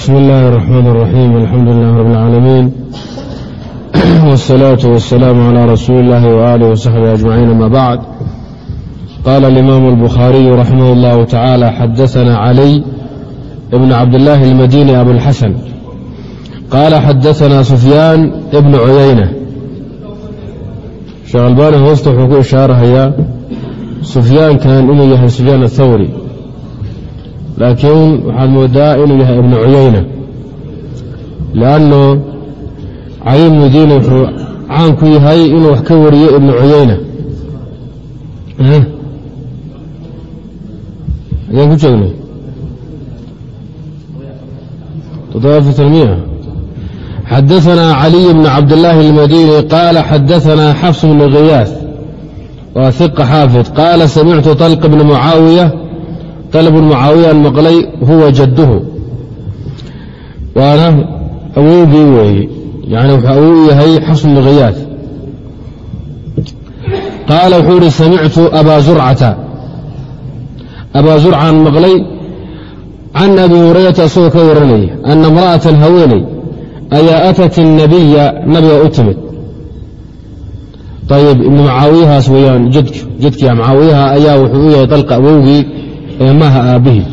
بسم الله الرحمن الرحيم الحمد لله رب العالمين والصلاة والسلام على رسول الله وآله وصحبه أجمعين ما بعد قال الإمام البخاري رحمه الله تعالى حدثنا علي بن عبد الله المديني أبو الحسن قال حدثنا سفيان بن عيينة شغلبان هوسته حقوق شارها سفيان كان إنه سفيان الثوري laakiin waxaad moodaa inuu yahay ibnu cuyayna lanno cali ibnu diina wuxuu caan ku yahay inuu wax ka wariyo ibnu cuyayna ayaan ku joognay. Xadaثna عlي بن cabdاللahi الmadيني qال xadaثna xفs بن kiyاaث wa ثiq xاaفظ qاla samictu طلق بن mucaaوiyة qalabun mucaawiyaan maqlay huwa jadduhu waana awowgii weeye yani wuxuu awow yahay xasnu khiyaad qaala wuxuu ihi samictu abaa zurcata abaa zurcan maqlay can abi hurayrata isagoo ka waranaya ana imra'atan haweeney ayaa atat الnabiya nabiga u timid ayb ibn mucaawiyahaas weyaan jadkii mucaawiyaha ayaa wuxuu u yahay dalqa awowgii ee maaha aabbihii.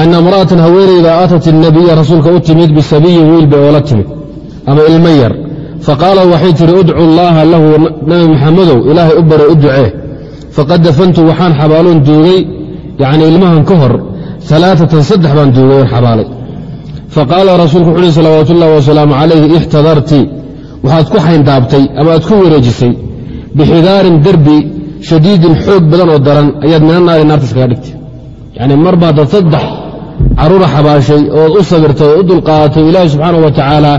Anna imra'atan haweenayda atat الnabiya rasuulka u timid bisabiyin wiil bay oola timid ama ilma yar. Faqaala waxay tihi udcu llaaha lahu nabi maxamedow ilaahay u bare u ducee. Faqad dafantu waxaan xabaaloon duugay. Yacnii ilmahan ka hor alaaatan saddex baan duugay oon xabaalay. Faqaala rasuulku wuxu uhi salawaatu ullahi wasalaamu calayhi ixtadarti. Waxaad ku xayndaabtay ama aad ku wareejisay bixidaarin derbi shadiidin xoog badan oo daran ayaad mina naari naarta iskaga dhigtay. Yacni mar baad dad saddex carruura xabaashay ood u sabirtay oo u dulqaadatay ilaahi subxaanau wa tacaala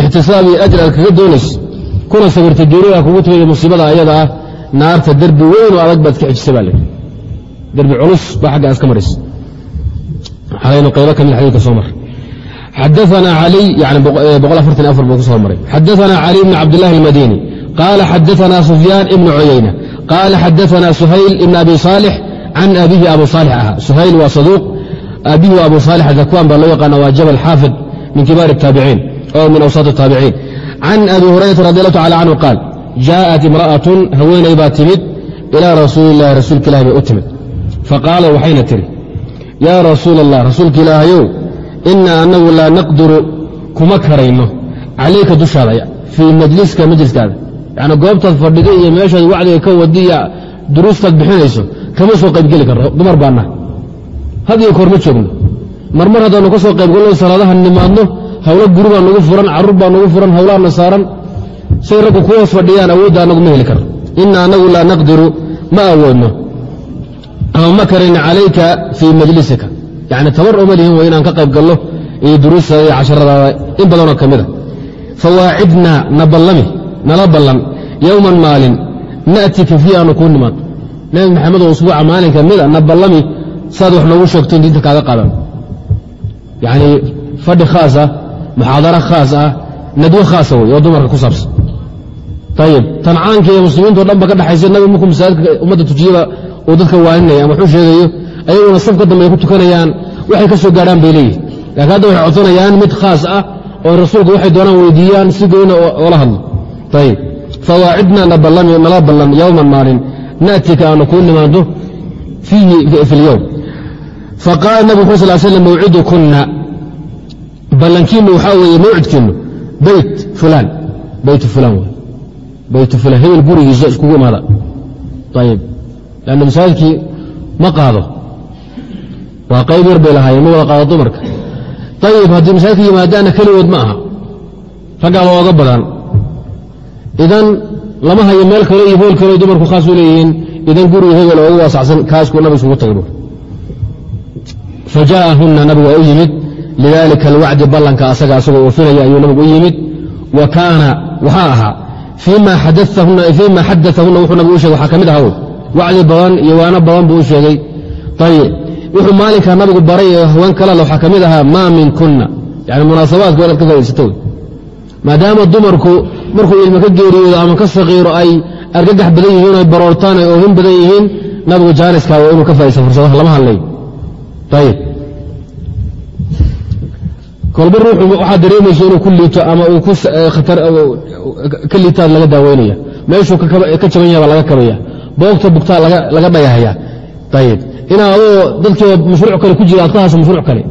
ixtisaab iyo ajr aad kaga doonaysa kuna sabirtay geeridaa kugu timid musiibada ayada ah naarta derbi weyn oo adag baad iska xejisay baa lehi derbi culus baa xagga aad ka maraysa xalaynu qaybo ka mid xadiidka soo mar xadaana ali buu ku soo maray. Xadaana cali bn cabdاllahi اlmadini qaala xadaana sufyaan ibn cuyayna qaala xadaana suhayl ibn abi صaalix can abihi abu صaalix ahaa suhayl waa saduuq abihi abu صaalix zakwan baa loo yaqaana waa jabal xaafid min kibaar الtaabiciin oo min awsaat الtaabiciin can abi hurayrata radi allahu tacala canhu qaal jaaءat imra'atun haweeney baa timid ilaa rasuuli اllahi rasuulka ilahi bay u timid faqaala waxayna tihi yaa rasuul allah rasuulka ilaahayow inaa anagu laa naqdiru kuma karayno calayka dushaada fii majliska majliskaada yani goobtaad fadhida iyo meeshaad wacdiga ka wadiya duruustaad bixinayso kama soo qaybgeli karno dumar baana. Had iyo koor ma joogno. Marmar haddaanu ka soo qaybgalno salaadaha nimaadno hawlo guri baa nagu furan carruur baa nagu furan hawlaana saaran. Say raggu ku hoos fadhiyaan awoodda anagu ma heli karno ina anagu laa naqdiru ma awoodno. Ama ma karayna calayka fii majlisika. Yani tabar oma lihin wa inaan ka qayb gallo iyo duruustaada iyo casharadaada in badanoo ka mida fawaacidnaa na ballami nala ballan yowman maalin na'tika fii aanu kuu nimaadno nebi maxamedoo usbuuca maalinka mida na ballami saad wax noogu sheegtoon diinta kaaga qaadan. Yacnii fadhi khaas ah muxaadaro khaas ah nadwo khaasa wey oo dumarka ku saabsan. Ayib tancaanka iyo muslimiinto dhan ba ka dhexaysa nabi markuu masaajidka ummadda tujiyaba uu dadka waaninaya ama waxuu sheegayo ayaguna safka dambe ay ku tukanayaan waxay ka soo gaadhaan bay leeyihiin laakiin hadda waxay codsanayaan mid khaas ah oo rasuulku waxay doonaan weydiiyaan si goyna oola hadlo ayib fawaacidna nala ballan yowman maalin na'tika aanu kuu fi اlyowm faqaala nabig xu sal slam mawcidukunna ballankiinnu waxaa weeye mawcidkiinnu beyt fulaan beyt fulaan beyt fulaan hebel gurigiisa iskugu imaada ayib lanna masaajidkii ma qaado waa qayb yar bay lahaayeen ma wada qaado dumarka ayib haddii masaajidka yimaadaana keligood ma aha raggaaba ooga badan idan lama hayo meel kale iyo hool kale dumarku khaas u leeyihiin idan guriga hebel oogu waasacsan kaaskuu nabig isugu tagay fa jaa'ahunna nabigu u yimid lidaalika alwacdi ballanka asaga asagoo oofinaya ayuu nabigu u yimid. Wa kaana waxaa ahaa fii ma xadaahunna wuxuu nabigu u shegay waxaa ka mid ahaw wacdi badan iyo waano badan buu u sheegay. Ayib wuxuu maalinkaa nabigu baray ee haween kalale waxaa ka mid ahaa maa min kunna yani munaasabaadka inaad ka faaidsato maadaama dumarku markuu ilmo ka geeriyoodo ama ka saqiiro ay argagax badan yihiin ay baroortaan ay oohin badan yihiin nabigu jaaniska waa inuu ka faaisto fursadaha lama hadlay kolba ruuxu waxaad dareemayso inuu ku liito ama uu ka liitaad laga daaweynaya. Meeshuu ka jaban yaha baa laga kabaya. Boogta bugtaa laga dhayahaya ayib inaa adoo dadkiiba mashruuc kale ku jira aad ka haso mashruuc kale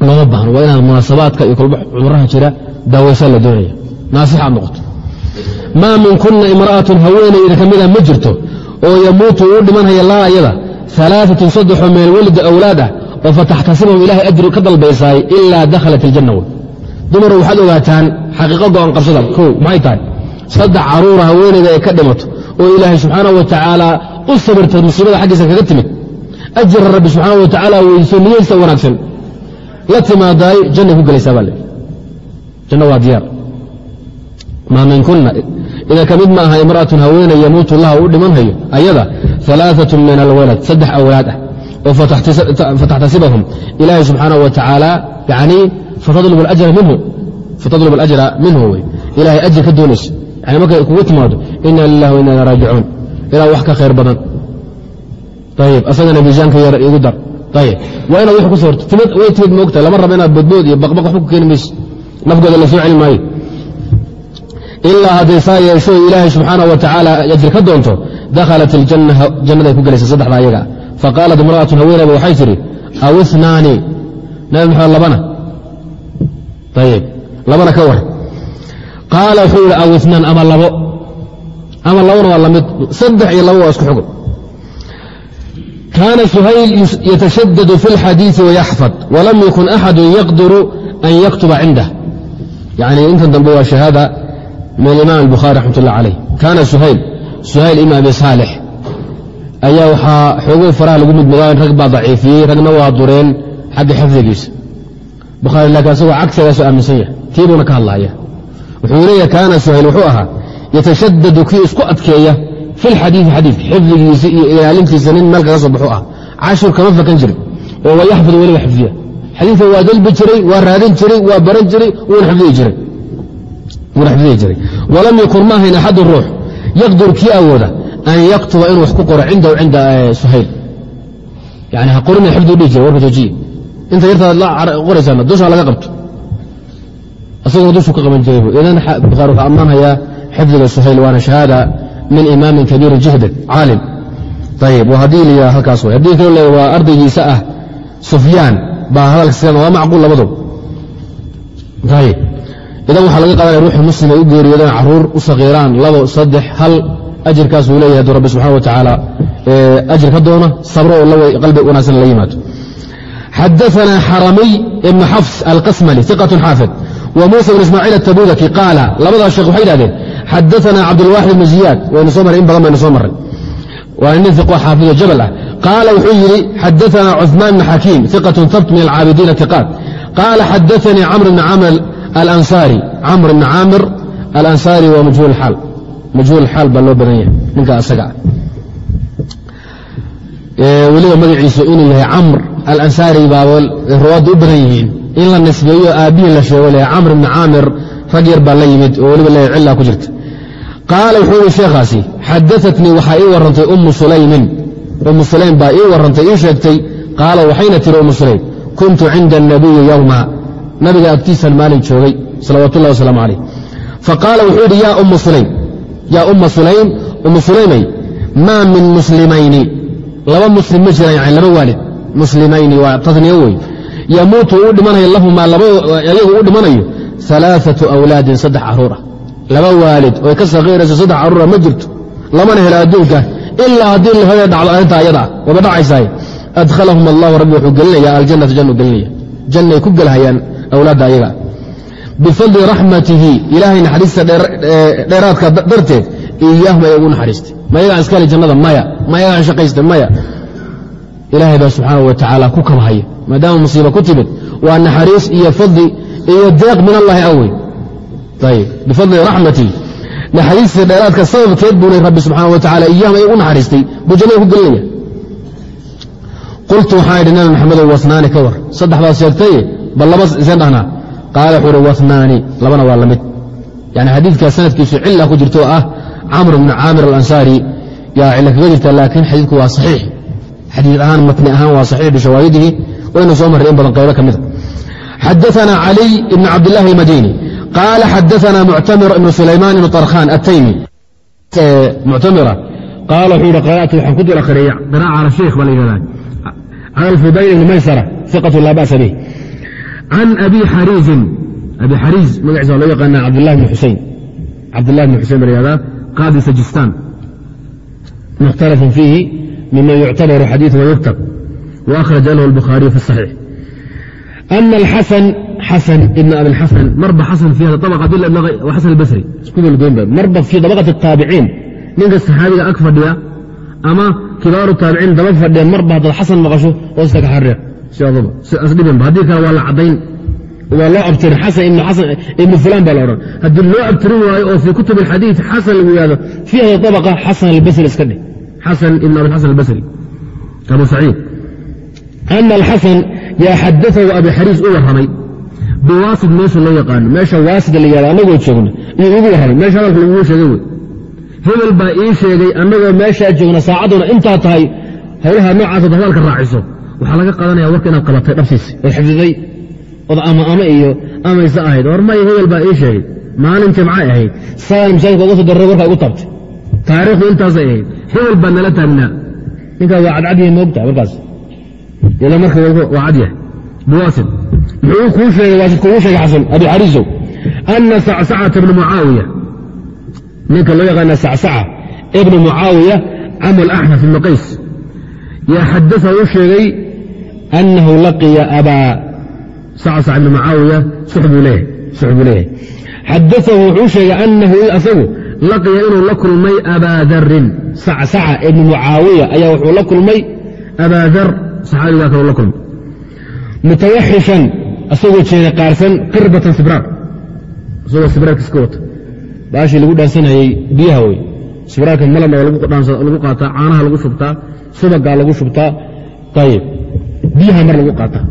looma baahno. Waa inaad munaasabaadka iyo kolba cuduraha jira daawaysaa la doonaya naasix noqoto. Maa min kuna imra'atun haweeney idin ka mida ma jirto oo yamuutu uu dhimanhaya laa ayada. Alaaatun saddexoo min alwalidi awlaad ah oo fataxtasibahum ilahay ajri ka dalbaysaay ilaa dakhalat iljanna wey dumar waxaad ogaataan xaqiiqo go'an qabsada. Kow maxay tahay? Saddex caruura haweeneyda ay ka dhimato oo ilaahay subxaana wa u sabirta musiibada xaggiisa kaga timid. Ajra rabbi subxaana wa tacaala weydiso niyeysta wanaagsan la timaadaay jannay ku gelaysaa baa janna waa diyaar. Maa min kuna ida ka mid ma aha imra'atun haweeney yamuutu laha u dhimanhayo ayada alaaatun min alwalad saddex awlaad ah oo fataxtasibahum ilaahay subxaanaه wa tacaala yani fatadlub اlajra minhu wey ilahay ajir ka doonayso yani markay kugu timaado ina lilah wa ina ila raajicuun ilaa wax ka khayr badan. Ayib asagana miisaanka yar igu dar waa inaad wax ku soorto. Timid way timid moogtahay lama raba inaad bodbood iyo baqbaq waxba ku keeni mayso. Nafgooda la soo celi maayo. Ilaa hadday saa yeesho ilaahay subxaana wa ajir ka doonto dakhalat iljanna jannaday ku gelaysa saddexda ayaga. Faqaalat imra'atun haweenayba waxay tidhi aw inaani nabi maxamed labana. Ayib labana ka war. Qaala wuxuu yidhi aw inaan ama labo. Ama labona waa la mid saddex iyo labo waa isku xugun kaana suhayl yatashadadu fi اlxadiiثi wayaxfad walam yakun axadu yaqdiru an yaktuba cindah yani intan dambe waa shahaada min alimaam albukhari raxmat ullah calayh kaana suhayl suhayl ibn abi saalix ayaa waxaa xoogay faraha lagu midmadaayn rag baa daciifiyey ragna waa dureen xagga xifdigiisa bukhaari laakiin asagoo cagsigaasu aaminsan yahay tiibuuna ka hadlaaya wuxuu leeyahay kaana suhayl wuxuu ahaa yatashadadu kii isku adkeeya fi lxadiidi xadiidka xifdigiisa iyo ilaalintiisa nin meel kaga soo baxu ah cashur kama fakan jirin oo waa yaxfid weliba xifdiya xadiidka waa dalbi jiray waa raadin jiray waa baran jiray wuuna xifdiyi jiray walam yakun ma axadu ruux yaqdur kii awooda an yaktuba inuu wax ku qoro cindahu cinda suhayl yani ha qorina xifdi dhihi jira warka joojiye inta yartaad la qoraysaan dusha laga qabto isagoo dushu ka qaban jiray idan bukhaari wuxuu ammaanhayaa xifdiga suhayl waana shahaada min imaamin kabiirin jihdan caalim. Waa haddii la halkaas way. Haddii kale le waa ardaygiisa ah sufyaan baa hadalka sidan waa macquul labadob ayib idan waxaa laga qadanaya ruuxii muslim ay u geeriyoodaan carruur u sakiiraan labo saddex hal ajirkaasuu leeyahay hadduu rabbi subxana wa tacaala ajir ka doona sabro oo qalbi wanaagsan la yimaado. Xadaثna xaramiy ibn xafs alqasmali iqaة xaafid. Wa musa bn ismaaciil atabudaki qaala labadaa sheekh waxay idhahdeen xadaana cabdilwaaxid ibn ziyaad waynu soo maray in badan baynu soo maray waana nin iqo xaafido jabal ah qaala wuxuu yidhi xadaana cuثmaan bn xakiim iqaة habt min alcaabidiin iqaad qaala xadaanii camr bn aansari camr bn camir alansaari waa majhuulaal majhuul xaal baa loo badan yahay ninka asagaa weliba magaciisu inuu yahay camr alansaari baaba ruwaadda u badan yihiin in la nisbeeyo aabihii la sheego le camr bn caamir rag yar baa la yimid oo weliba le cillaa ku jirta qaala wuxuu yihi sheekhaasi xadaatnii waxaa ii warrantay ummu sulaymin. Ummu sulaym baa ii warrantay ii sheegtay qaala waxayna tiri ummu sulaym kuntu cinda anabiyi yowma nabiga agtiisan maalin joogay salawaat ullahi wasalaamu calayh. Faqaala wuxuu yidhi yaa umma sulaym yaa umma sulaym ummu sulaymay maa min muslimayni? Laba muslim ma jiraan yani laba waalid. Muslimayni waa tadniyo wey yamuutu u dhimanayo lahumaa ayagu u dhimanayo alaaatu awlaadin saddex carruur ah laba waalid oy ka sakiirayso saddex caruura ma jirto lamana helo adduunka ilaa haddii lahada dhacdo arrinta ayada waba dhacaysaay adkhalahum allahu rabbi wuxuu gelinaya aljannata jannu gelinaya. Jannay ku gelhayaan awlaadda ayaga. Bifadli raxmatihi ilaahay naxariista dheeraadka darteed iyaahum ay ugu naxariistay mayagaa iskale jannada maya mayagaa shaqaysta maya. Ilaahay baa subxaana wa tacaala ku kabhaya maadaama musiiba ku timid waa naxariis iyo fadli iyo deeq min allahi awey bifadli raxmatii naxariistiisa dheeraadka sababkeed buuley rabbi subxaana wa tacaala ay u naxariistay buu jannada ku gelinaya qultu waxaan idhi nabi maxamedow wasnaani ka war saddex baad bal laba iseen dhahnaa qaala wuxuu uhi wasnaani labana waa la yani xadiidkaa sanadkiisu cilla ku jirto ah camr bni caamir alansaari yaa cilla kaga jirta laakiin xadiidku waa saxiix xadiid ahaan matni ahaan waa saxiix bishawaahidihi waynu soo marray in badan qaybo ka mida xadaana caliy ibni cabdillahi almadini qaala xadaثna muctamir ibn sulayman ibn طarkhan الtaymi muctamira qaala wuxuu yihi qara'tu waxaan ku dul akhriyey qiraa'a cala sheikh baa la yidhahdaa cala alfudayl ibni maysara iqatu laa ba'sa bih can abi xariizin abi xariiz magaciisa waa loo yaqaana cabdullah bn xusein cabdullah bn xusein baa la yihahdaa qaadi sajistan mukhtalafun fiihi miman yuctabaru xadiiث wayuktab وأkhرaجa lh الbخhاaرiي في الصحيiح أma xasan ibn abi xasan marba xasan fi hada abqa abdlah xasan albasri. Isku marba fii dabaqati taabiciin ninka saxaabiga ag fadhiya ama kibaaru taabiciin daba fadhiya marba haddaad xasan maqasho hoosta ka xariir siaadaba asdhibanba haddii kale waa la caddayn. Waa loo abtirin. Xasan ibn xasan ibnu fulan baa la odhan. Haddii loo abtirin waayo oo fii kutub alxadiid xasan lagu yihahdo fii hada abqa xasan albasri iska dheh xasan ibn abi xasan albasri. Abu saciid. Ana alxasan yaa xadaahu abi xariis u warramay biwaasid meesha loo yaqaano. Meesha waasida la yihahdo annagoo joogna iyo ugu warramay meesha hadalka laguu sheegay wey. Hebel baa ii sheegay annagoo meeshaa joogna saacadduna intaa tahay howlaha noocaasad hadalka raaciso. Waxaa laga qaadanaya warka inaad qabatay dhabsiisi ood xifdiday ood ama ama iyo amayse ahayd. War maya hebel baa ii sheegay. Maalin jimcay ahayd. Saan masaajidka uga soo darray warkaa igu taabtay. Taariikhdu intaasay ahayd. Hebel baa nala taagnaa. Ninkaa waa cadcadyahay moogtahay warkaas. Ila marka waa cad biwaasid muxuu kuu sheegay waasid kugu sheegay xasan abi xariisow ana sacsacata ibna mucaawiya ninka loo yaqaana sacsaca ibna mucaawiya camu alaxnaf ibna qays yaa xadaثa u sheegay annahu laqiya abaa sacsac ibna mucaawiya buu leeyahay xadaثahu wuxuu sheegay annahu asagu laqiya inuu la kulmay abaa darin sacsaca ibna mucaawiya ayaa wuxuu la kulmay abaa dar saxaabigaa kaloo la kulmay mutawaxishan asagoo jeeda qaarsan qirbatan sibraar isagoo sibraarkiis ka wata. Baashii lagu dhaansanayey biyaha wey sibraarka malabna waa lagu qaataa caanaha lagu shubtaa subagaa lagu shubtaa ayib biyaha mar lagu qaataa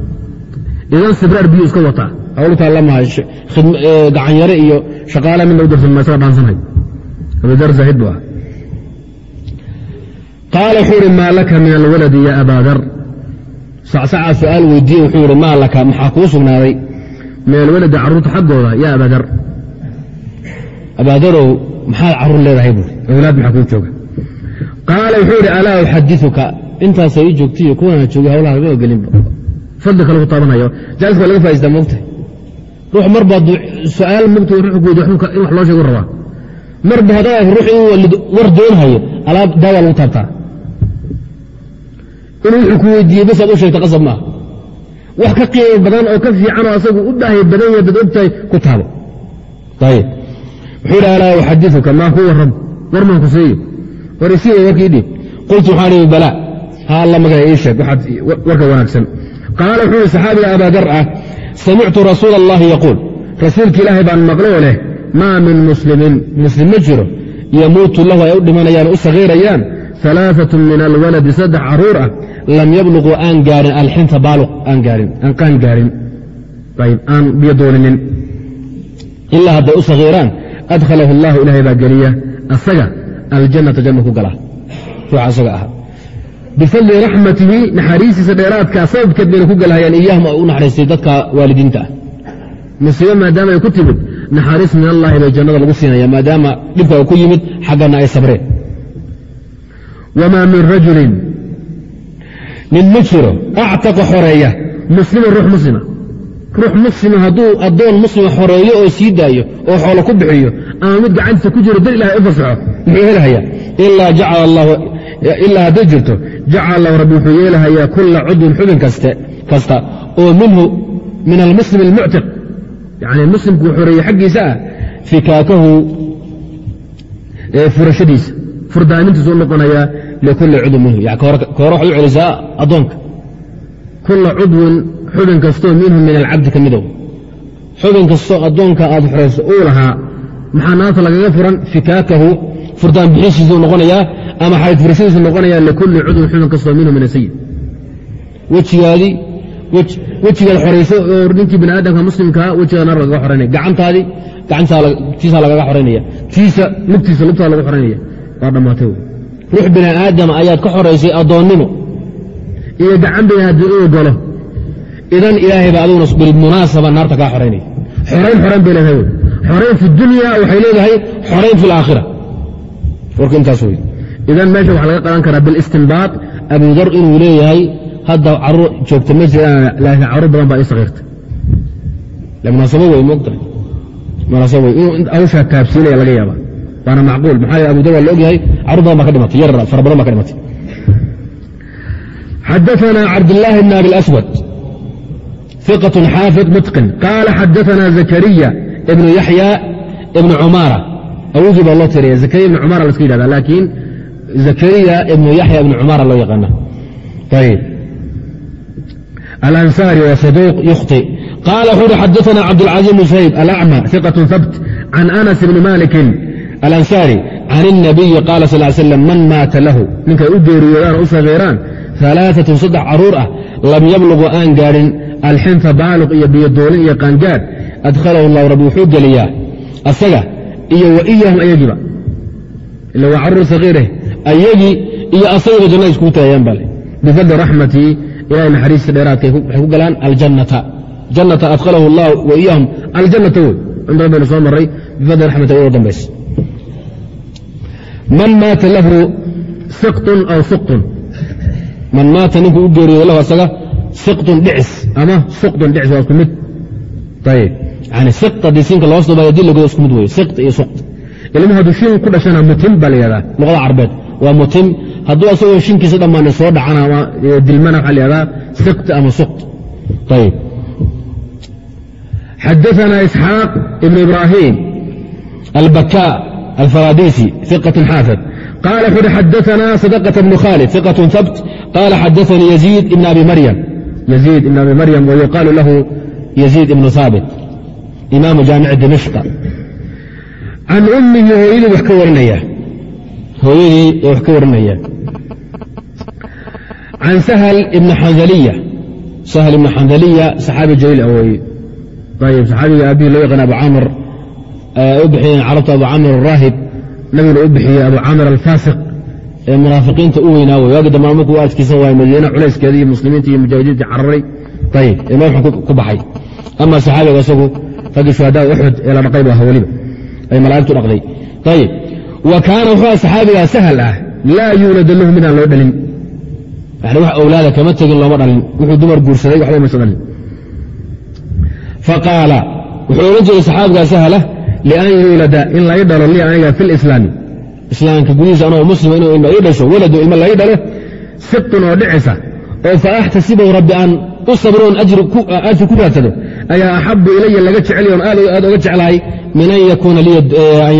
idan sibraar biyu iska wataa hawltaa lamaha gacanyare iyo shaqaale mid lagu darsan ma isaga dhaansanay abudar zaahid buu ah qaala wuxuu maa laka min alwaladi ya abaa sacsacaa su'aal weydiiye wuxuu yihi maa laka maxaa kuu sugnaaday? Min carruurta xaggooda ya abaadar abaadarow maxaad carruur leedahay? buuri awlaad maxaa kuu jooga? Qaala wuxuu idhi alaa uxadiuka intaasa ii joogtaiyo kuwana joogay hawlaha lagama gelinba fadli kale ku taabanayo. Jaaliska waa laga faa'istaa mogtahay ruux mar baad su'aal mogta ruux guud in wax loo sheegu rabaa. Marba haddaa ruux inuu war doonhayo alaab daawaa lagu taabtaa inuu wuxuu ku weydiiyey bas u sheegta qasab maaha. Wax ka qiimo badan oo ka fiicanoo asagu u baahay badan yaha dad ogtahay ku taabo ayib wuxuu idhi alaa uxadiuka maa ku warram war maan ku siiyo war isiiya warkii dhiib qultu waxaan ihi balaa. Ha alla magaca ii sheeg. Waxaad warka wanaagsan. Qaala wuxuu ihi saxaabiga abaadar ah samictu rasuula allahi yaquul. Rasuulka ilaahay baan maqloo leh maa min muslimin. Muslim ma jiro. Yamuutu lahu ay u dhimanayaan u sagiirayaan alaaثaة min alwaladi saddex carruur ah lam yabluquu aan gaarin alxinta baaluq. Aan gaarin. Aan qaan gaarin. Aan biyo dooninin ilaa hadday u sagiiraan adkhalahu اllahu ilaahay baa geliya asaga aljannata janna ku gala. Ruuxa asaga aha. Bifadli raxmatihi naxariistiisa dheeraadkaa sababkeed bayna ku galhayaan iyahum u naxariistay dadka waalidiinta. Ah musiibo maadaama ay ku timid naxariis min allahi bay jannada lagu siinaya maadaama dhibka ku yimid xaggana ay sabreen. Wamaa min rajulin nin ma jiro. Actaqa xoreeya. Musliman ruux muslima. Ruux muslima hadduu addoon muslima xoreeyo oo sii daayo oo xoolo ku bixiyo ama mid gacantiisa ku jiro dar ilahay u fasaxo muxuu helhayaa ilaa hadday jirto jacala allahu rabbi wuxuu yeelahayaa kula cudwin xubin kasta oo minhu min almuslim almuctiq yani muslimkuu xoreeye xaggiisa ah fikaakahu furashadiisa furdaamintiisu u noqonayaa likuli cudwin minhu koore waxay u celisaa addoonka kula cudwin xubin kastoo minhu min alcabdi ka midow xubin kastoo addoonka aad xorayso uu lahaa maxaa naarta lagaga furan fikaakahu furdaan bixishiisuu noqonayaa ama xayd furashadiisu noqonayaa likulli cudwin xubin kastoo minhu min asayid wejigaadii wejigaad xorayso oo ninkii bini aadamka muslimkaa wejigaa naar lagaga xoraynaya gacantaadii tiisaa lagaga xoraynaya tiisa lugtiisa lugtaa lagu xoraynaya waa dhammaatay ruux bini aadam ayaad ka xoraysay addoonnimo. Iyo gacan bini aadam inuu galo. Idan ilaahay baa aduguna bilmunaasaba naarta kaa xoraynaya xorayn xorayn bay leedahay. Xorayn fi dunya waxay leedahay xorayn fi warku intaas wey idan meesha waxaa laga qadan karaa bilistinbaad abudar inuu leeyahay hadda carruur joogta ma jiraan laakiin carruur badan baa ii sakiirta munaasabo wey moogtahay munaasabo wey inuu hawshaa taabsiinaya laga yaaba waana macquul maxaa yeele abudar waa la ogyahay caruur badan baa ka dhimatay yar fara badan baa ka dhimatay xadaثna cabdالlahi bn abi اlaswad ثiqة xaafid mutqin qaala xadaثna zakariya ibn yaxya ibn cumaara awogii baa loo tiraya zakariya ibn cumara laska yidhahda laakiin zakariya ibnu yaxya ibn cumara loo yaqaana ayb alansaari waa saduuq yukhطi qaala wuxuu uhi xadaثna cabdاlcaزيz bn shayb alacmى ثiqaة habt can anas bni maliki alansaari can الnabiyi qaala sal slam man maata lahu? Ninkay u geeriyoodaan u sagiiraan alaaatun saddex carruur ah lam yablugu aan gaadhin alxinfa baaluq iyo biyodoolin iyo qaangaad adkhalahu llahu rabbi wuxuu geliyaa. Asaga iyo wa iyahum ayagiiba ila waa carruur sagiireh ayagii iyo asagiiba jannada iskugu tagayaan bale bifadli raxmatii ilahay naxariista dheeraadka waxay ku galaan aljannata. Jannata adkhalahu llahu wa iyahum aljannata wey cumdan baynu soo maray bifadli raxmati ugu dambaysa man maata lahu siqtun aw suqtun. Man maata ninkuu u geeriyooda lahu asaga siqtun dhicis ama suqtun dhicis waa isku mid. Ayb yani siqt haddii siinka loo soobayo dii lagodo isku mid wey siqt iyo suqt ilmuhu hadduu shin ku dhashana mutim baa la yihahdaa luqada carbeed. Waa mutim hadduu asagoo shinkiisa dhammaane soo dhacana ama dilmana waxaa la yihahdaa siqt ama suqt ayb xadaثna isxaaq ibn ibrahim albakا alfaradisi ثiqة xaafid قال وxu xadثna صدقة بن khالد ثقة ثبت قال xadثnي يزيد بن أبي مريم يزيد بن أبي مريم ويقال له يزيد بن ثابت إmاaم جاaمع دمشق عن أمhi hooyadii wax ka warinaya hooyadii wax ka warinaya عن سهل بن xandلية سهل بن xandلية صxaaبي jليل awooye ayb صxaabiga aabihii loo yaqaan abu camr ay u bixiyeen carabta abu camir araahib nabiguna u bixiyey abu camir alfaasiq ee munaafiqiinta u weynaa wey waagi dambaa markuu adkiisan waay madiine culayskeedii muslimiinta iyo mujaahidiintii cararay. Ayib eemeel ku baxay. Ama saxaabiga isagu raggii shuhadaa uxud ee la dhaqay baa weliba ay malaa'igtu dhaqday. Ayib wa kaana wuxua saxaabigaa sahal ah laa yuulad lahu midaan loo dhalin. Yani wax awlaada kama tegin looma dhalin. Wuxuu dumar guursaday waxba maysa dhalin. Faqaala wuxuu ohan jiray saxaabigaa sahala ah, lian yuulada in lai dhalo li aniga fi lislaami islaamka gudihiisa anoo muslima inuu ii dhasho waladu ilma lai dhalo siqtun oo dhicisa oo fa axtasibahu rabbi aan u sabroon ajri ku raadsado ayaa axabu ilaya laga jecelyoon aad aad oga jeclahay min an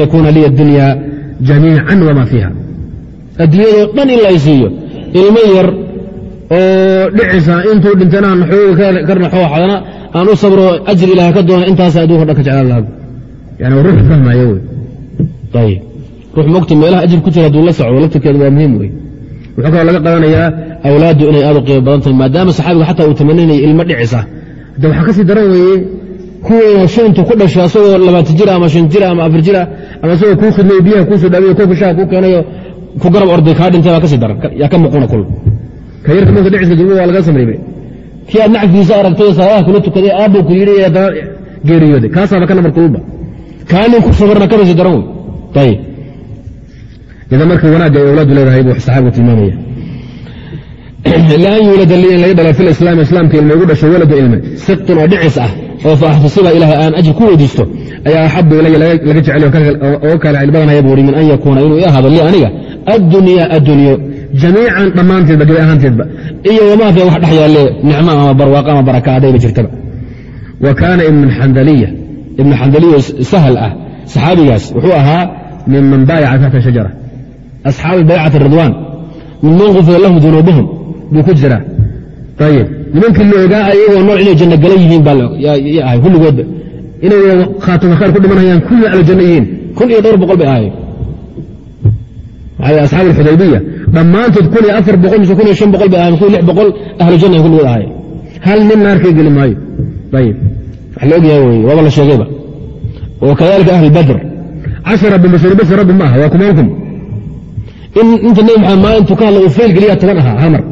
yakuuna liya dunya jamiican wama fiiha adduunyadoo dhan in lay siiyo ilmo yar oo dhicisa intuu dhintanaan xooga ka naxo hadana aan u sabro ajri ilaah ka doona intaasa adduunka dhan ka jeclaan lahaa mogta meelaha ajir ku jira hadduu la socdo laftirkeedu waa muhiim wey wuxuu kaloo laga qadanayaa awlaaddu inay aad u qiimo badan tahay maadaama saxaabiga xataa uu tamaninayo ilmo dhicisa. De waxaa ka sii daran weeye kuwiina shantu ku dhasho asagoo labaatan jira ama shan jira ama afar jira ama isagoo kuu khidmayo biyaha kuusoo dhaabiyo koobka shaha kuu keenayo ku garab orday kaa dhintay baa ka sii daran yaa ka muquna kul. Ka yarka marka dhicisa dulma waa laga samriibe kii aad nacfiisa aragtay salaadaha kula tukaday aabbuu ku yidhi ee dana geeriyooday kaasaaba ka namar kaanin ku sabarna kabasi daran wey idan marka wanaagga ay awlaadu leedahay buu saxaabigu tilmaamaya. Laan yuulada laga dhalo fi lislaami islaamka ilma dhasho waladu ilme siqtun oo dhicis ah oo fa axtasiba ilahay aan ajir ku weydiisto ayaa axabu ilaya laga jeceliyo oga kale cil badanaya buu uri min an yakuuna inuu i ahaado. Lii aniga addunya addunyo jamiican dhammaanteedba gebi ahaanteedba iyo wamaa fi wax dhex yaalle nicmo ama barwaaqo ama baraka adayba jirtaba. Wa kaana ibn xandaliya ibn xandaliya sahal ah. Saxaabigaas wuxuu ahaa miman baayaca taxta shajara asxaabi baycati ridwaan minman gufira lahum dunuubahum. Buu ku jiraa ayib nimankii la ogaa ayagoo nool inay janno gala yihiin baa kulligoodba. Inay khaatima khayr ku dhimanayaan kulli ahlu janno yihiin. Kun iyo dhowr boqol bay ahaayeen maxaa asxaabu alxudaybiya dhammaantood kun iyo afar boqol mise kun iyo shan boqol bay ahayen kun lix boqol ahlu janna kulligood ahaayeen hal nin naarkay geli maayo. Ayib wax la ogyahay wey waaba la sheegayba. Wakadalika ahlu badr. Cashara bimashhuur bas rabbi ma aha waa kumaankum inta nebi maxamed maalintu ka hadla uu fayl geliya toban ahaa hal mar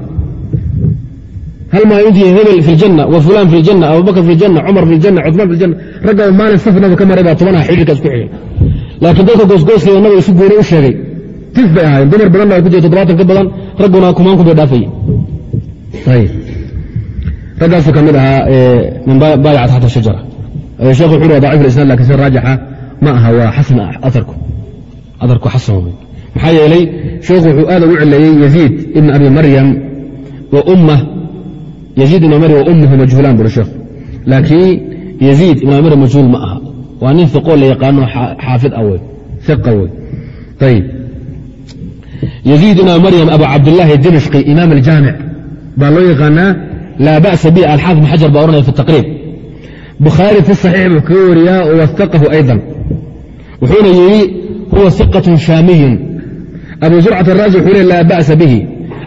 hal maa intii hebel fi wa fulaan fi abubakr fi cumar fi ljanna cumaan fi ljanna ragga maalin saf nabi ka maray baa tobanaha xidhiirka isku xigay laakiin dadka goosgooskayoo nabiga isu gooni u sheegay tif bay ahaayeen dumar badan baa ku jira toddobaatan ka badan ragguna kumaanku bay dhaafayey raggaasu ka mid ahaa min baayacat xata shajara. Sheekh wuxu uri dacif isnad laakiin si raajixa ma aha waa xasan aarku aarku xasan wey maxaa yeelay sheekhu wuxuu aad ugu cileeyey yaziid ibn abi maryam wa ummah yaziid ibn maryam wa ummuhu majhuulaan buri sheekhu laakiin yaziid ibn maryam majhuul ma aha. Waa nin fiqoo la yaqaano xaafid ah wey iqa wey ayib yaziid ibn maryam abu cabdillaahi dimashqi imaam aljaamic baa loo yaqaanaa laa ba'sa bi alxaafid bn xajar baa ohanaya fi taqriib bukhaari fi saxiix buu kaga wariyaa wawafaqahu ayضa wuxuuna yidhi huwa iqaة shaamiyun abu zurcat araasi wuxuu le laa ba'sa bihi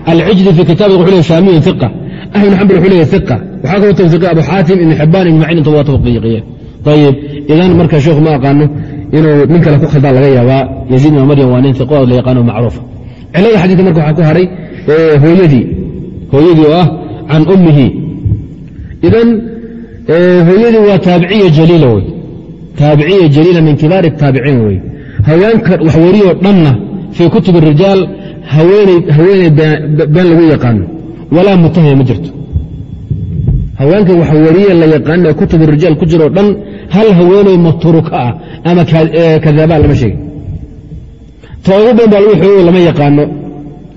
alcijdi fi kitaabi wuxu le shaamiyun iqa ahmed xambal wuxuu leeya iqa waxaa kaloo tawsiiqiya abu xaatim ibn xibaan ibn macin inta waa tawqiiqiye ayib idan marka sheekhu ma aqaano inuu nin kale ku khaldaan laga yaabaa yaziid ibn maryam waa nin iqo la yaqaano macruufa cilada xadiidka marka waxaa ku haray hooyadii hooyadii oo ah can ummihi idan hooyadii waa taabiciya jaliila wey taabiciya jaliila min kibaari taabiciin wey haweenka waxwariyo dhanna fii kutubi rijaal haweeney been lagu yaqaano walaa mutahima ma jirto haweenka waxwariye la yaqaano kutubu rijaal ku jiroo dhan hal haweeney maturuka ah ama kadaabaa lama sheegin toogu badan baa lagu xoogo lama yaqaano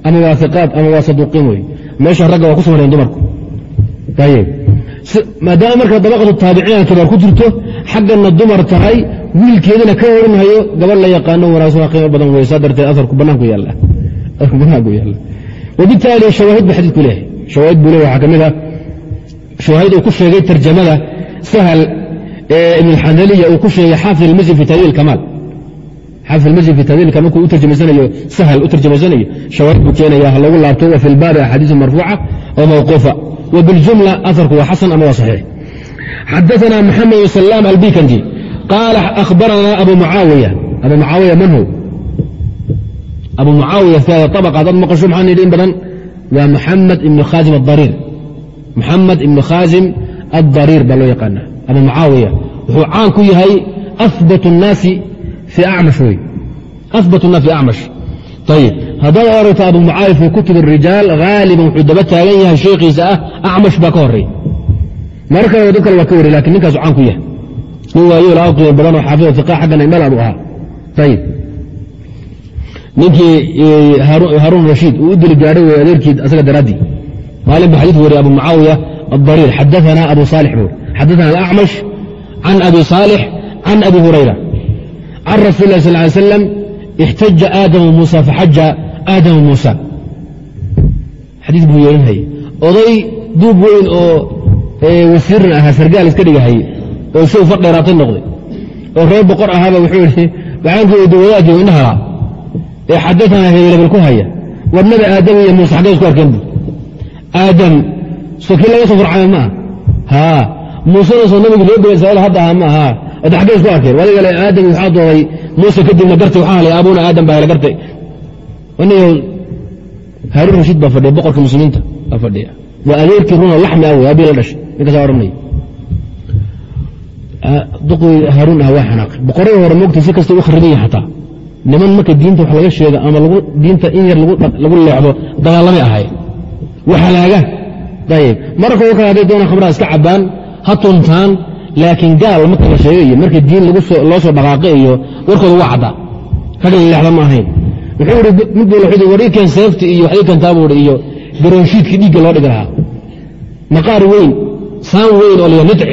ama waa ama waa saduuqiin wey meesha ragga waa ku soo mareen dumarku maadaama marka dabaqatu taabiciina kibaar ku jirto xaggana dumar tahay wiilkeedina ka warinhayo gabadh la yaqaano wanaagsan qiimo badan wey saa darteed aarku banaanku yaalla. Wabitaali shawaahid ba xadiidku leeyahay. Shawaahid buu leeyahy waxaa ka mid a shawaahid uu ku sheegay tarjamada sahal ibn alxandaliya uu ku sheegay xaafid almasjid fi tahdiil kamaal xaafid almasjid fi tahdiil kamaal markuu u tarjamaysanayo sahal u tarjamaysanayo. Shawaahid buu keenaya ha lagu laabto wa fi lbaabi axaadiisu marfuuca oo mawquufa وبالجملة أثرك هو حسن أم هو صحيح حدثنا محمد بن سلام البيكندي قال أخبرنا أبو معاوية أبو معاوية من هو أبو معاوية في هذا الطبق هذا مقشوم عني لين بدن ومحمد بن خازم الضرير محمد بن خازم الضرير بلو يقنا أبو معاوية وهو عانكو هي أثبت الناس في أعمش وي أثبت الناس في أعمش ayib haddaad oragto abu mucaawif fi kutub الrijaal haaliban wuxuu daba taagan yahay sheekhiisa ah acmash baa ka horey mar kale dad kale waa ka wari laakiin ninkaasu caan ku yahay nin waayo la qiimo badan oo xaafid iqa xaggana indhalan u ahaa. Ayib ninkii haaruun rashiid uu u gaadhay wey adeerkii asaga daraaddii maalin ba xadiidku wariy abu mucaawiya adariir xadaana abu saalix buu xadaana alacmash can abi saalix can abi hurayra. Can rasuuli sal ly slam ixtaja aadamu muusa faxaja aadamu muusa. Xadiis buu yeelinhay oday duub weyn oo wasiiran ahaa sargaal iska dhigahay oo isagu far dheeraatay noqday. Oo reer boqor ahaaba wuxuu ihi waxaanku weydi wadaadii indhahala ee xadaana hebelebel ku haya. War nabi aadam iyo muuse xaggay isku arkeen bu aadam so kii laga soo farcamay ma aha? Muusena soo nabigi loo gabay israiil hadda aha ma aha. Ode xaggay isku arkeen. Wadigale aadam waxaa dooday muuse kadibna gartay waxaa halay aabuna aadam baa hela gartay anigo haaruun rashiid baa fadhiya boqorka muslimiinta baa fadhiya. Waa adeerkii runo laxmi ah wey abii la dhashay ninkasaa odhanaya duqii haaruun ah waa xanaaqay boqorradii hore moogtay si kasta u khariban yahay xataa niman marka diinta wax laga sheega ama diinta in yar lagu leexdo dagaalamay ahay. Waxalaaga ayib marka kale hadday doonaan khamraha iska cabaan ha tuntaan laakiin gaal marka la sheegay iyo marka diin loo soo dhaqaaqay iyo warkooda waa caddaa rag la leexda ma ahayn wuxuu wuxuu warikeen seefti iyo waxay kantaa buu iyo garoonshiidkii dhiigga loo dhigi lahaa. Maqaar weyn saan weyn oo liya nidci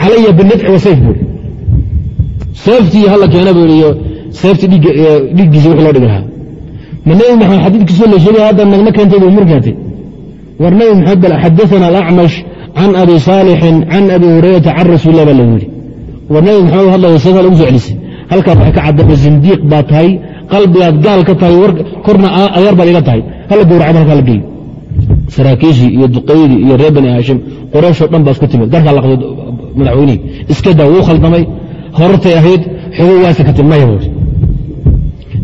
calaya binidci wa sayf buuri seeftii keena buu iyo seeftii dhiiggiisa wixii loo dhigi lahaa. Ma nebi maxamed xadiidkiisoo la sheegay hadda nagna keentay buu mar keentay. War nebi maxamed bal xadaana alacmash can abi saalixin can abi hurayrata can rasuuli lah baa lagu yidhi. War nebi maxamed hadlaya seefaa lagu soo celisay. Halkaa waxay ka caddaba zindiiq baa tahay qalbigaad gaal ka tahay korna ayaar baad iga tahay. Hala gowracaba halkaa la geeyo. Saraakiishii iyo duqaydii iyo reer bani haashim qorayshoo dhan baa isku timid. Garkaa laqday madaxweynihii. Iska daa wuu khaldamay horartay ahayd xogo waasi ka tim maya buuri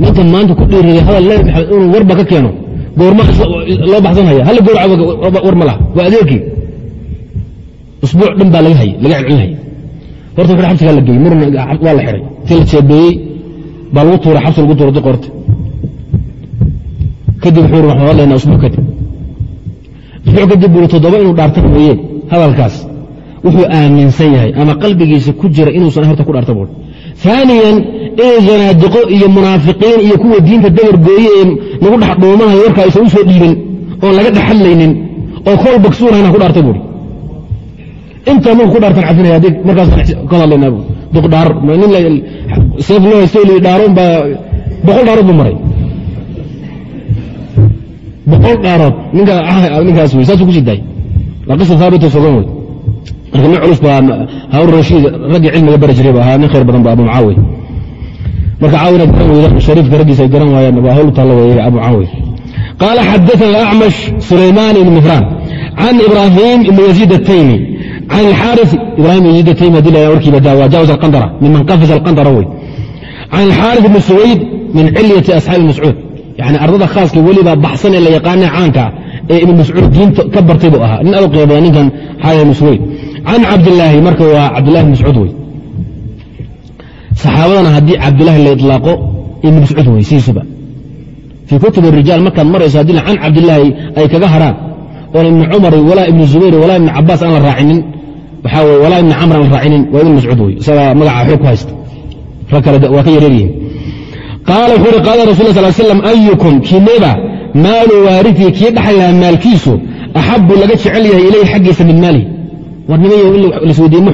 ninkan maanta ku dhiiriyay hadal maxamed inuu warba ka keeno. Goorma loo baxsanhaya hala gowracaba war ma laha. Waa adeerkii usbuuc dhan baa laga hay laga celcelinhaya horta xabsigaa la geeyey murna waa la xihay ti jeebeeyey baa lagu tuuray xabsi lagu tuuray qorta kadib wuxuu waxaan hadlaynaa usbuuc kadib usbuuc kadib buu toddoba inuu dhaarta mooyee hadalkaas. Wuxuu aaminsan yahay ama qalbigiisa ku jira inuusan horta ku dhaarta buui aaniyan inay zanaadiqo iyo munaafiqiin iyo kuwa diinta dabar gooye ee nagu dhex dhuumanayo warka aysan u soo dhiibin oon laga dhex hadlaynin oo kol bagsuunayna ku dhaartay buui intaa marku ku dhaartan cafinaya markaas ka hadlaynaa duqdhaar dhaarood bu maray. Boqol dhaarood. Ah, ninkaas wey saasuu ku sidaay waa qisa haabitoo fogan wey marka nin culus baa haarun rashiid raggii cilmiga bari jiray bu ahaa nin khayr badan ba abu mucaawiya. Marka caawina garan weydaan shariifka raggiisa ay garan waayaan waa hawl taalla weeye abu mucaawiya. Qaala xadaثana acmash sulaymaan ibn mihraan can ibraahiim ibn yaziid ataymi can alxaari ibrahim yaziid الtaymi hadii la warkiiba daa waa jaawaz alqandara miman qafiza alqandara wey can alxaariث ibn suwayd min cilyati asxaabi mascuud yani ardada khaaska weliba baxsan ee la yaqaana caanka ee ibn mascuud diinta ka bartay buu ahaa nin adag qiimo badan ninkan xaari ibn suwayd can cabdilaahi marka waa cabdillahi bn mascuud wey saxaabadana haddii cabdilaahi la ilaaqo ibn mascuud wey sidiisuba fii kutub rijaal markaad marayso haddii can cabdilaahi ay kaga harhaan oon ibni cumar walaa ibni zubayr walaa ibni cabaas aan la raacinin waxaa weye walaa ibni camr la raacinin waa ibn mascuud wey isagaa magaca xoog ku haysta rag kale waa ka yareeryihiin qaala wuxuu uhi qaala rasul sal slam ayukum kiineba maalu waaritii kii lahaa maalkiisu axabu laga jecel yahay ilayhi xaggiisa min maalihi war nimayo in lasweydiye ma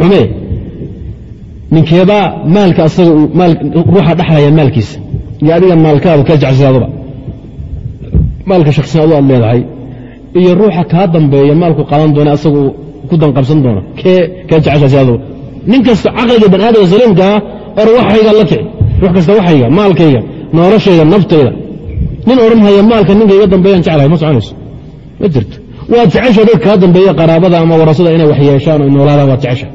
ninkeebaa maalka asaga ruuxa dhaxlaya maalkiisa. Iyo adiga maalkaada ka jecsiaaduba maalka shaksiyan adu leedahay. Iyo ruuxa kaa dambeeya maalku qaadan doona asagu ku danqabsan doona. Kee jeceshaasiaduba nin kasta caqliga bani aadamka saliimkaa or waxayga la kici. Ruux kasta waxayga maalkayga noloshayda naftayda. Nin odhan haya maalka ninka iga dambeeyaan jeclahay ma soconayso? Ma jirto. Waad jecesha dad kaa dambeeya qaraabada ama warasada inay wax yeeshaan o noolaadaan waad jecesha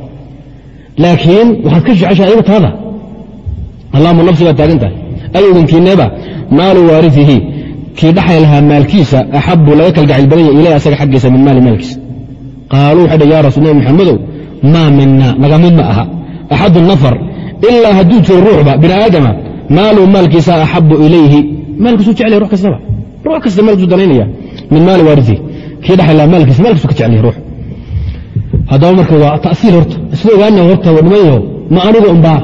laakiin waxaad ka jecesha ayaga taada allaamu nafsigaad taagan tahay. Ayugankiineba maalu waariihi kii dhaxay lahaa maalkiisa axabu laga kalgacayl badanya ilay asaga xaggiisa min maali maalkiisa qaaluu waxay dh ya rasul nabi maxamedow maa mina naga mid ma aha. Axadu nafar ilaa hadduu jiro ruuxba bini aadama maalu maalkiisa axabu ilayhi. Maalkiisuu jeclaya rux kastaba? Ruux kasta maalkiisu danaynaya? Min maali waariihi kii dhaxay lahaa maalkiisa maalkiisu ka jeclaya ruux. Haddaba marka waa tasiil horta. Isla ogaana horta nimanyaho ma aniga umbaa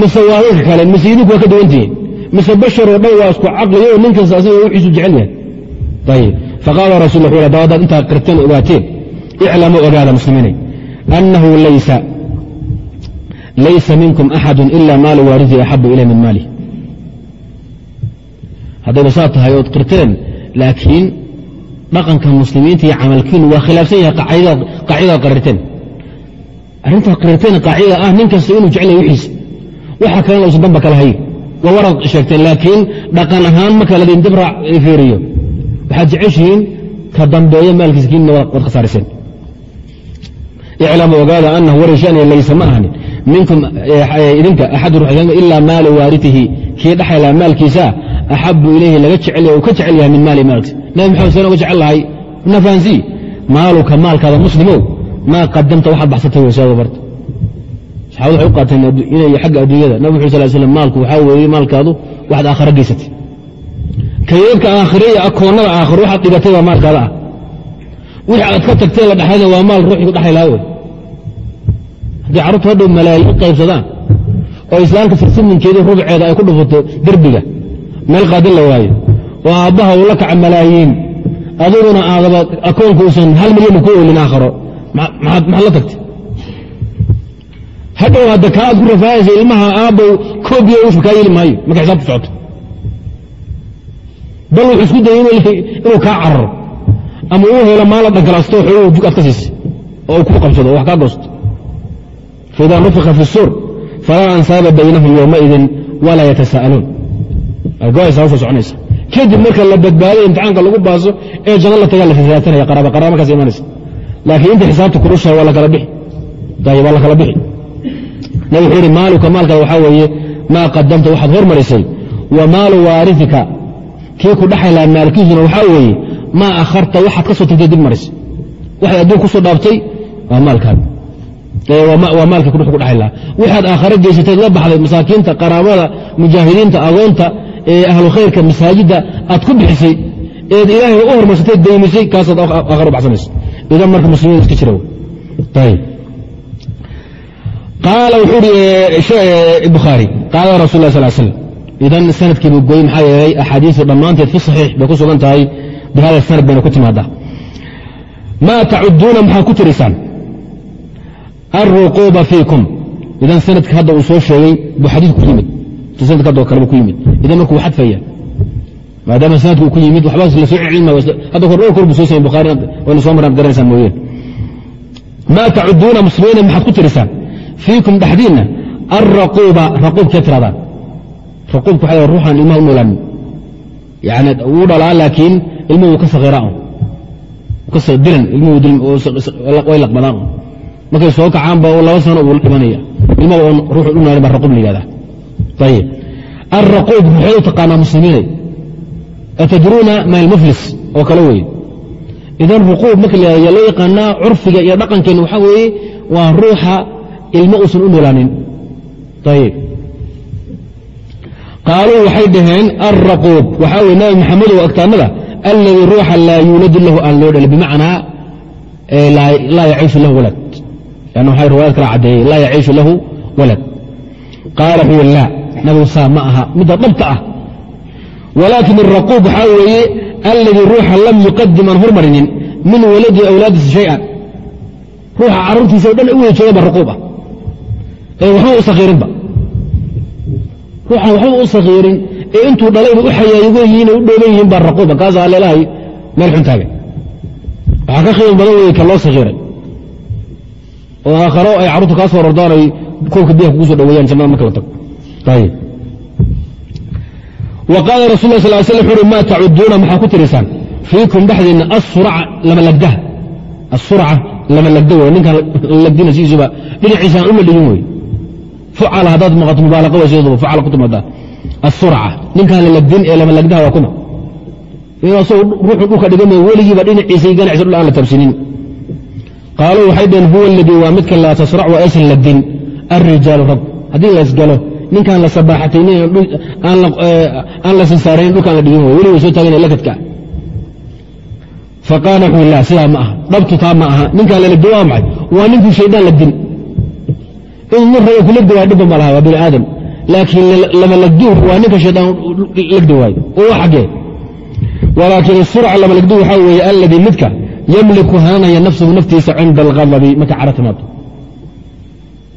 mise waa dadka kale mise idinku waa ka duwantihiin mise bashar oo dhan waa isku caqliyo oo asaga wixiisu jecel yahay. Ayib faqaala rasul hadaad intaa qirteen ogaateen iclamu ogaada muslimiinay annahu laysa minkum axadu ila maalu waariثi axabu ilay min maalih haddayba saa tahay ood qirteen laakiin dhaqanka muslimiinta iyo camalkiinu waa khilaafsan yahay qaacidadaad qarirteen arrintaad qarirteen qaacida ah nin kasta inuu jeclaya wixiisa waxa kalena usan damba kala hayn waa waraad sheegteen laakiin dhaqan ahaan marka ladin dibraac feeriyo waxaad jeceshihiin ka dambeeya maalkiisa kiinna waad iclamu ogaada anahu warishaniya laysa ma ahanin minkum idinka axad ruux ilaa maalu waaritihi kii dhaxaylaa maalkiisa axabu ilayhi laga jecel u ka jecel yahay min maali maalkiisa. Nabi maxamed seen oga jecel lahay nafahansii maaluka maalkaada muslimow maa qadamta waxaad baxsatay weysaada barta. Saxabadu waxay u qaateen inay xagga adduunyada. Nabig wuxu sal slam maalku waxaa weeye maalkaadu waxaad aakhare geysatay. Kaydadka aakhire akoonnada aakhiro waxaad dhigatay waa maalkaada ah wixii aad ka tagtee la dhaxayna waa maal ruuxii ku dhaxay lahaa wey haddii carruurtu hadhow malaayiin qaybsadaan oo islaamka firsiminkeedii rubceeda ay ku dhufato derbiga meel qaadin la waayo. Oo aabbaha uu kaca malaayiin. Adiguna aadaba akoonka uusan hal milyan ku oolin aakharo. Maxaad la tagtay hadhow hadda kaa aad ku rafaahaysa ilmaha aabbow koobiyo ushka kaa yeli maayo. Marka xisaabta socoto bal wuxuu isku dayay inuu kaa cararo ama uu helo maala dhankalasto xooguu jug aad ka oo uu ku qabsado oo wax kaa goosto. Faida nufika fi sur falaa ansaaba baynahum yowmaidin walaa yatasaa'aluun goaysa hawsha soconaysa. Kadib marka la badbaaday imtixaanka lagu baaso ee janno la tagaa la xisaabtanaya qaraaba qaraaba markaas imanaysa. Laakiin inta xisaabta kurushahay waa la kala bixi. Ayib waa la kala bixi. Nabi wuxuu yihi maaluka maalkaada waxaa weeye maa qadamta waxaad hormarisay wa maalu waarifika kii ku dhaxay lahaa maalkiisuna waxaa weeye maa akharta waxaad ka soo tagtay dib maris. Waxaad adduun ku soo dhaaftay waa maalka ku dhaxay lahaa waxaad aakhare geysatayd la baxday masaakiinta qaraabada mujaahidiinta agoonta ee ahlu khayrka masaajidda aad ku bixisay. Eed ilaahay u hormarsatay daymisay kaasaad aakhare u baxsanaysa. Idan marka muslimiin iska jira. Qaala wuxuu hi bukhaari qaala rasul lah sal slam idan sanadkiibuu goy maxaa yeelay axaadiisu dhammaanteed fi saxiix bay ku sugan tahay bi hada sanad bayna ku timaadaa maa tacuduuna maxaa ku tirisaan? Alruquuba fiikum. Idan sanadka hadda uu soo sheegay buu xadiiku ku yimid. Sanadka hadda kaleba ku yimid. Idan marka wuu xadfaya maadaama sanadku uu ku yimid waxba la soo celcelima hadda kor dhowr kor buu soo samay bukhaari waynu soo maraan garanaysaan mooyeen. Maa tacuduuna muslimiina maxaad ku tirisaan? Fiikum dhexdiinna alraquuba raquubkee tiradaan raquubka waxa ruuxaan ilmaha u noolaanin yani wuu dhalaa laakiin ilmuhu ka sakiraa dilan ilmuhu way laqbadaan markay soo kacaanba laba sano uu dhimanaya. Ilmaba ruux u noolin ba raquub la yihahdaa ayib alraquub ruuxeed u taqaanaa muslimiinay. Atadruuna ma almuflis oo kale weye idan ruquub marka la yaa loo yaqaanaa curfiga iyo dhaqankeenna waxaa weeye waa ruuxa ilmo uusan u noolaanin. Ayib qaaluu waxay dhaheen alraquub waxaa weye nabi maxamedow agtaannada alladii ruuxa laa yuuladu lahu aan loo dhalin bimacnaa laa yaciishu lahu walad. An waxay riwaayad kala caddeeyey laa yaciishu lahu walad. Qaala yhi laa nabigu saa ma aha midda dhabta ah. Walaakin araquub waxaa weeye alladii ruuxa lam yuqadim aan hormarinin min waladi awlaadiisa shay-an. Ruuxa carruurtiisa o dhan u wada jooga ba raquub ah. Ee waxba u sakhiirinba ruuxaan waxba u sakhiirin ee intuu dhalayba u xayaayigo yihiin u dhooban yihiin baa raquuba kaasaa leelahay meel xun taagan. Waxaa ka qiimo badan wey ka loo sakhiiray oo aakharo ay carruurta kaa soo rordaan ay koolka biyaha kugu soo dhaweeyaan jannada marka la tago. Wa qaala rasul sal slam wuxu uhi maa tacuduuna maxaa ku tirisaan fiikum dhexdiinna asurca lama lagda wey ninkaan lagdina sidiisuba dhinaciisaan uma dhigin wey fucal haddaad maqato mubaalaqa way sidaduba fucal ku timaadaa asurca ninkaan la lagdin ee lama lagdaha waa kuma asagoo ruuxu dhulka dhigama weligiiba dhinaciisa ganacisa dhul aan la tabsinin qaaluu waxay dhaheen huwa aladii waa midka laa tasrac waa aysan lagdin alrijaalu rag haddii laysgalo ninkaan la sabaaxataynin aan la sinsaarayn dhulkaan la dhigin weli way soo taagana lakadka faqaala wuxuu la sidaa ma aha dhabtu taa ma aha ninkaan la lagdo waa maxay waa ninkii shaydaan lagdin in nin raga ku lagdi waay dhibba ma laha waa bini aadam laakiin lama lagduh waa ninka shaydaan lagdi waayo oo xaggee. Walaakin asurca lama lagdu weeye alladii midka yamliku hananaya nafsuhu naftiisa cinda alghadabi markay cara timaado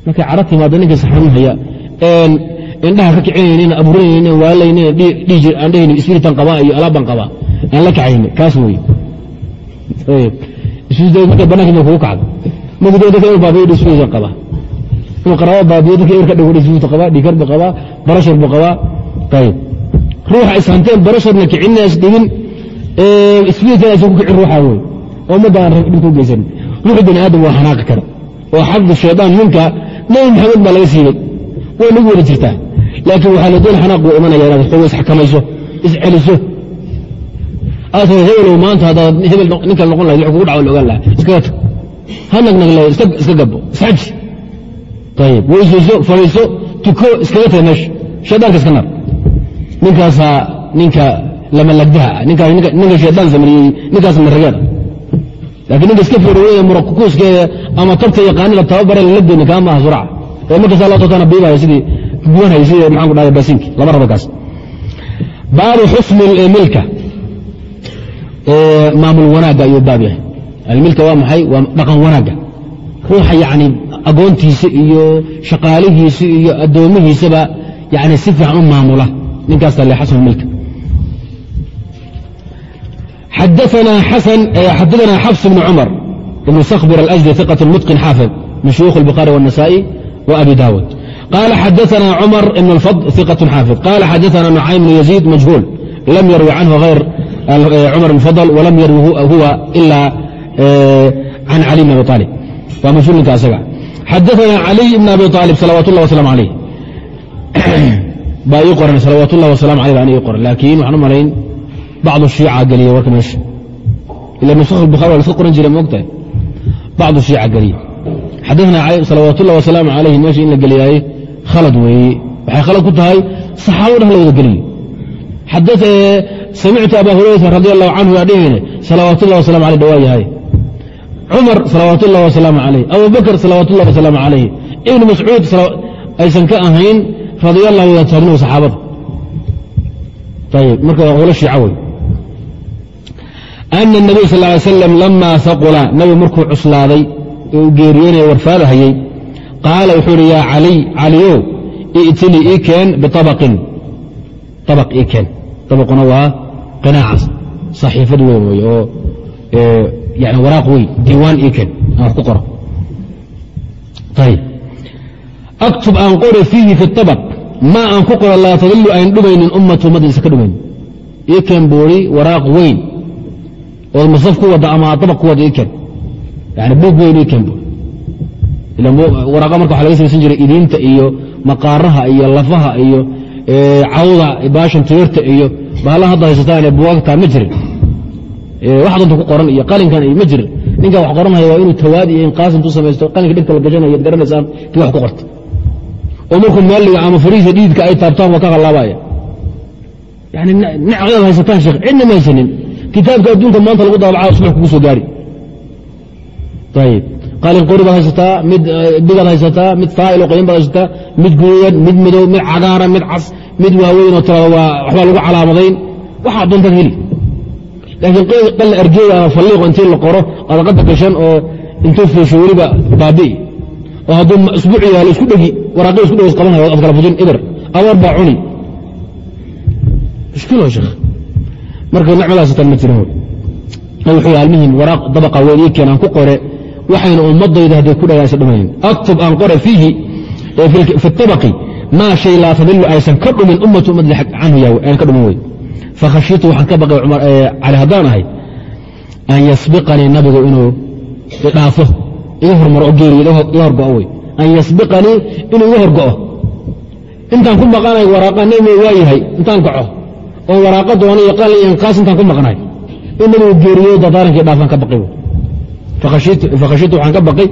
markay cara timaado ninkiisa xanuunhaya indhaha ka kicinaynin abuuranaynin waalaynin aan dhehaynin isbiritan qabaa iyo alaabban qabaa aan la kacayni kaas weye marka bananka ma kugu kacdo magudoo dadka baabiyo isbiritan qabaa inuu qaraabo baabiyo dadka irka dhago isbiritan qabaa dhiikar buu qabaa barashar buu qabaa ayib ruuxa ishanteen barasharna kicinna isdhibin isbiritan aysan ku kicin ruuxa wey oo ummadda aan dhibka u geysan. Ruuxu bani aadam waa xanaaqi kara. Oo xaqu shaydaan ninka nabi maxamed baa laga siiyey way nagu wada jirtaa. Laakiin waxaa la doon xanaaq buu imanaya inaad xoogo isxakamayso isceliso aad hebelow maanta haddaad hebel ninka noqon lahayd kugu dhaco la ogaan lahaa iskaga tag ha nagnagla iska gabo isxaji fadhiiso tuko iskaga taga meesha shaydaanka iska nar ninkaasaa ninka lama lagdaha ah ninka shaydaan samariyey ninkaas marageeda lakiin ninka iska foorowey murakuuskeeda ama tabta yaqaanida tababare lalagdeyni kaa maaha surca ee markasta la totana biibaya sidii gubanhay sidii maxaan ku dhahay baasinki lama rabo kaas baabu xusni milka maamul wanaagga ayuu baab yahay. Almilka waa maxay? Waa dhaqan wanaagga ruuxa yani agoontiisa iyo shaqaalihiisa iyo addoomihiisaba yani si fiican u maamula ninkaasa le xasnu milka xadaثna xafs bn cmar ibn skbir alasdi iqة mutqin xaafid min shuyuukh الbخarي والنasائي وأbi dawud qala xadaثna cmar ibn اlfض iqة xaafid qala xadaثna نucaym bn يزيid majhuul lam yarwi canhu غayr cmar bn fضل وlam yarwi huwa ila can cali bn abi طaalib waa majhuul ninka asaga xadaثna caliي bn abi طaalib salawat الlah وaسلام عalيh baa ii qoran salawat الlah وaسلام alيh baan ii qoran laakiin waxaan u malayn bacdu shiica geliya warka meesha ila nusakh bukhari waa laska qoran jira moogtahay bacdu shiica geliye xadaثna salawaat ullahi wasalaamu calayhi meesha in la geliyaaye khalad weeye waxay khalad ku tahay saxaabo dheh la wada geliye samictu aba hurayrata radi allahu canhu aa dhihine salawaat ullahi wasalam aleh dhawaa yahay cumar salawaat ullahi wasalaamu calayh abu bakr salawaat ullahi wasalaamu calayh ibnu mascuud aysan ka ahayn radia allah wada taagnihu saxaabada. Ayb marka qolo shiica wey ana الnabiy sal ly slam lama saqula nabigu markuu cuslaaday u geeriyoonaya warfaadahayey qaala wuxuu ihi yaa caliy caliyow keen biabaqin abaq ii keen abaquna waa qinaacaas saxiifad weyn wey oo waraaq weyn diiwaan ii keen aan ku qoro aktub aan qore fiihi fi abaq maa aan ku qoro laa tadilu ayn dhumaynin ummatu ummadiisa ka dhumaynin ii keen buuri waraaq weyn ood masaf ku wada ama abaq ku wada ii keen yani buug weyn ii keen buuri waraaqa marka waxa laga samaysan jiray idiinta iyo maqaaraha iyo lafaha iyo cawda baashan timirta iyo bahala hadda haysataan buwaagta ma jirin wax danta ku qoran iyo qalinkan iyo ma jirin. Ninkan wax qoranhaya waa inuu tawaad iyo inqaasimtu samaysto qalinka dhigta la gashanaya ad garanaysaan kii wax ku qorta oo markuu meeliga ama fariisa dhiidka ay taabtaan waa ka hallaabaya yani necqeed haysataan sheekh cidna ma haysanin. Kitaabka adduunka maanta lagu daabacaa subax kugu soo gaari. Ayib qalin qori baad haysataa mid bigaad haysataa mid faa'ilo qoyan baad haysataa mid guudan mid madow mid cagaaran mid cas mid waaweyn oo tirada waa waxbaa lagu calaamadayn. Waxaa doontaad heli laakiin qalla argeeda ama falliiqo intii la qoro adaqadda gashan oo intuu fiisho weliba baabi'i oo hadduu isbuuc yaalo isku dhegi waraaqi isku dheg isqabanhayo ad kala fujin ibir abaar baa cuni. Mushkilo sheekh. Marka nacmadaasatan ma jirin wuxuu almihim waraaq dabaqa weyn ii keen ku qore waxayna ummadayda hadday ku dhagaaysa dhumayn. Aktub aan qore fiihi fi abaqi maa shay laa tadilu aysan ka dhumin ummatu ummadda canhu aan ka dhumin wey fakhashiitu waxaan ka baqay cali haddaan ahay an yasbiqanii nabigu inuu idhaafo iga hormaro oo geeriyo iga horgo'o wey an yasbiqanii inuu iga horgo'o intaan ku maqanay waraaqa nebi waa yahay intaan kaco oo waraaqa doona iyo inqaas intaan ku maqnay in nabigu geeriyo dardaarankii dhaafaan ka baqay fakhashiitu waxaan ka baqay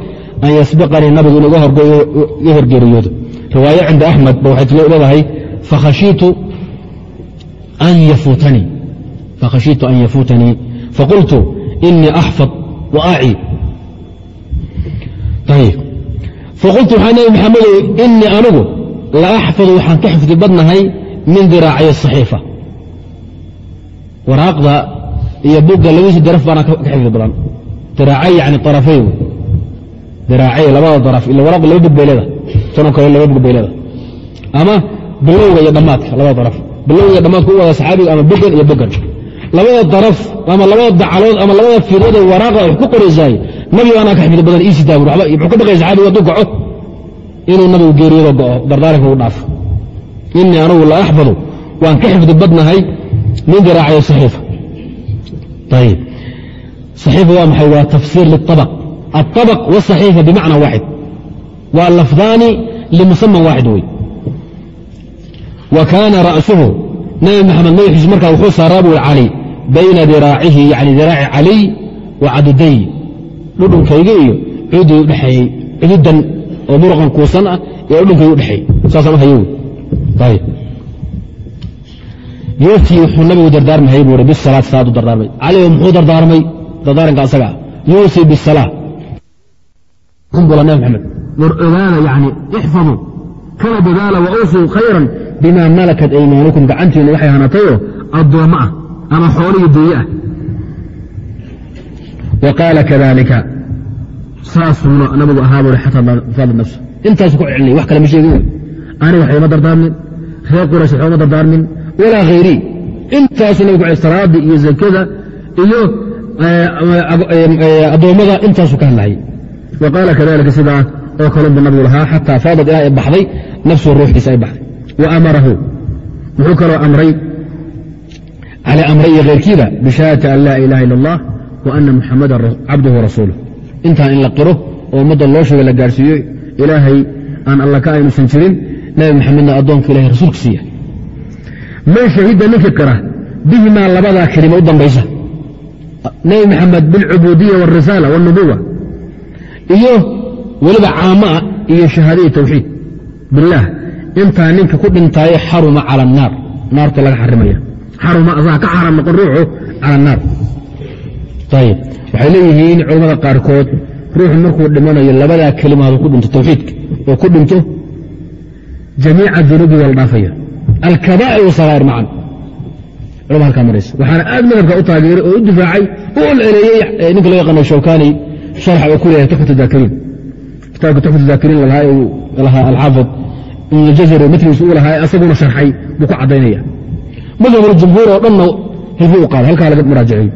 an yasbiqanii nabigu inuu iga horgeeriyoodo riwaaye cinda axmed ba waxay leedahay fakhashiitu yafuutanii fakhashiitu an yafuutanii faqultu inii axfad wa aci ayib faqultu waxaa nebi maxamedow inii anigu la axfadu waxaan ka xifdi badnahay min diraaciy asaxiifa waraaqda iyo bugga labadiisi daraf baana ka xifdi badan diraacay yani arafay diraacay labada daraf ila waraaqdu laba bug bay leedahay tanoo kale ama bilowga bilowda dhammaad ku wada saxaabiga ama bogan iyo bogan labada daraf ama labada dacalood ama labada firood ee waraaqa wax ku qoraysaay nabigo anaa ka xifdi badan iisi daawin wuxuu ka baqaya saxaabiga hadduu kaco inuu nabigu geeriyoodo go'o dardaaranka u dhaafo inii anugu la axfadu waan ka xifdi badnahay nin garaacayo saxiifa. Ayib saxiifa waa maxay? Waa tafsiir liabaq atabaq wاsaxiifa bimacna waaxid. Waa lafdaani limusaman waaxid wey wa kaana ra'suhu. Nabi maxamed madaxiisu markaa wuxuu saaraa bui cali bayna diraacihi yani diraaci caliy wa caduday dhudhunkayga iyo cudii udhexeeyey cududan oo muruqan kuusan ah iyo dhudhunkayga udhexeeyey saasaan u hayo wuxuu nabigu dardaarmahay buu bisalaad salaadu dardaarmay. Cali muxuu dardaarmay? Dardaaranka asaga yuusii bisalaa bula nabi maxamed war ogaada yani ixfaduu kala dadaala wa awsuu khayran bima malakat aymaanukum gacantiinu waxay hanatayoo addoommo ah ama xooliyo duuye ah. Wa qaala kadalika saasuuna nabigu ahaa buri xataa faada nafsa intaasu ku celnay wax kale ma sheegin. Ani waxayma dardaarmin reer quraysh waxuma dardaarmin walaa hayrii intaasuu nabigu ku salaadii iyo zakada iyo addoommada intaasu ka hadlayay wa qaala kadalika sidaa oo kalunbu nabigu lahaa xataa faadad ilaa ay baxday nafsuhu ruuxdiisa ay baxday amarahu wuxuu kaloo amray cali amray iyo keyrkiiba bishahaadati an laa ilaha ila allah wa ana muxamadan cabduhu rasuuluh intaan in la qiro oo ummadda loo sheega la gaarhsiiyo ilaahay aan alla ka aynusan jirin nabi maxamedna addoonka ilahay rasuulkiisiiya man shahida ninki qira bihimaa labadaa kelima u dambaysa nebi maxamed bilcubuudiya wاrisaala wاnubuwa iyo weliba caamaah iyo shahaada iyo tawxiid bilaah intaa ninka ku dhintaayo xaruma cala annaar. Naarta laga xarimaya. Xaruma asaga ka xaram noqon ruuxu cala annaar. Ayib waxay leeyihiin culamada qaarkood ruuxu markuu dhimanayo labadaa kelimaad ku dhinto tawxiidka oo ku dhinto jamiica dunuubi waa la dhaafaya alkabaa'ir wasakaa'ir macan culama halkaa maraysa waxaana aad madhabka u taageeray oo u difaacay u olceleeyey ninka loo yaqaano shawkani sharxa uu ku leeyahay tuxfat daakiriin kitaabka tuxfat daakiriin lahaa alxaafid ibn jazari matnigiisu u lahaa asaguna sharxay buu ku caddaynaya. Madhabul oo dhanna hilfu u qaada halkaa laga muraajaceeyo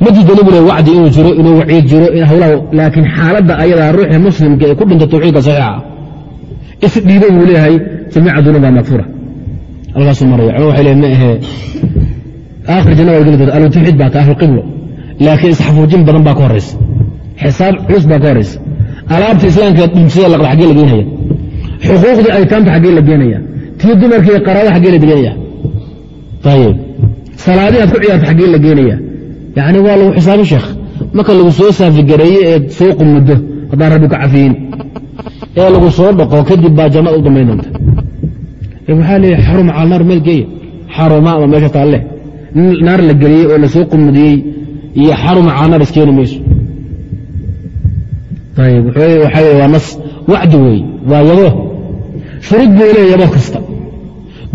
ma diidani bu le wacdi inuu jiro inuu waciid jiro hawlaha laakiin xaaladda ayadaa ruuxii muslimka ee ku dhinta tawxiidka saxiixa isdhiibay buu leeyahay jamiica dunuuba makfuura halkaasuu maraya. Culama waxay leeyihiin ma ahee aakhir janna waa geli doonta ahlutawxiid baa ta ahlulqiblo laakiin isxafuujin badan baa ka horaysa xisaab culus baa ka horaysa alaabta islaamka dhimsada xaggee la geenaya. Xuquuqdii aytaamta xaggee la geenaya. Tii dumarkii qaraada xaggee la geenaya. Ayib salaadii aad ku ciyaarta xaggee la geenaya. Yani waa lagu xisaabin sheekh. Marka lagu soo saafigareeye eed soo qumuddo haddaan rabbi ku cafiyin. Ee lagu soo dhaqo kadib baa jannada u dambayn doonta waxaa leeyahy xaruma cala naar meel geeya xaruma ama meesha taalle naar la geliyey oo la soo qumudiyey iyo xaruma cala naar iskeeni mayso waa nas wacdi weeye waa yabo shuruud buu leeya yabo kasta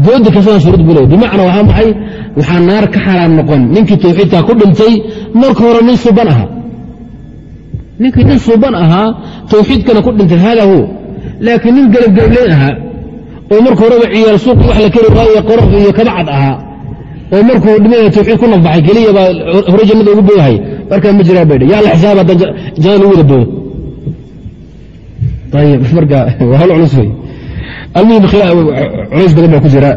goodi kastana shuruud buu leey bimacnaa waxaa maxay waxaa naar ka xaraam noqon ninkii tawxiidkaa ku dhintay marka hore nin suban ahaa ninkii nin suban ahaa tawxiidkana ku dhintay hada hu laakiin nin gelabgelableyn ahaa oo marka horeba ciyaal suuq wax la keri waayo qorof iyo kabacad ahaa oo markuu dhimaya tawxiid ku nafbaxay keliya baa hore jannada ugu booyahay markaa ma jiraa bay yaa la xisaaba haddaan jannada lagu wada boodo marka waa hawl culus wey almuhim culays badan baa ku jira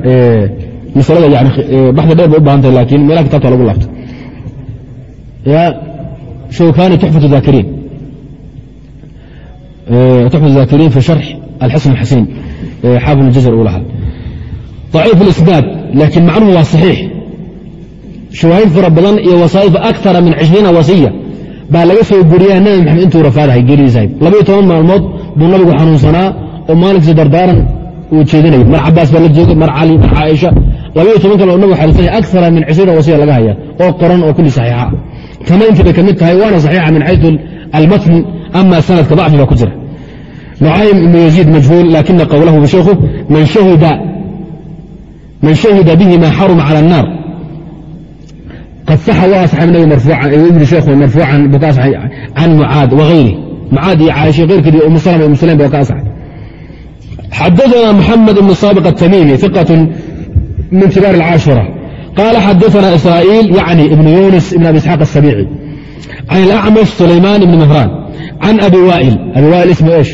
masalada yani baxda dheer bay u bahan tahay laakiin meelaha kitabta lagu laabto ya shawkani tuxfat zakiriin tuxfat zakiriin fi sharx alxasan alxasiin xaafid اljazr uu lahaa ضaciif اlisnaad laakiin macnuhu waa صaxiix shawaahid fara badan iyo wasaa'iف akara min cishriina wasiya baa laga soo guriyaa nabi maxamed intuu rafaadahay geeridiisahay labayo toban maalmood buu nabigu xanuunsanaa oo maalinkiisa dardaaran uu jeedinaya mar cabaas baa la jooga mar cali mar caaisha. Labayo toban kale oo nabigu xanuunsanya akara min cishriina wasiya laga haya oo qoran oo kulli saxiixa. Tana intii ka mid tahay waana saxiixa min xayu almatni ama sanadka dacfi baa ku jira. Nucaym ibnu yaziid majhuul laakina qowlahu sheikhu man shahida bihi ma xaruma cala annaar. Qad saxa waa saxib nabi marfuucan ibni sheikhu marfuucan buu saxay can mucaad wahayri macaad iyo caaisha keyrkeedi umu salm ibnu sulaim ba ka asaxay xadaana maxamed ibnu saabiq atamiimi iqat min kibaar اlcaashura qaala xadaana israa'iil yacni ibnu yunis ibn abi isxaaq asabiici can alacmash sulaymaan ibni mahraan can abi waa'il. Abi waa'il ismu esh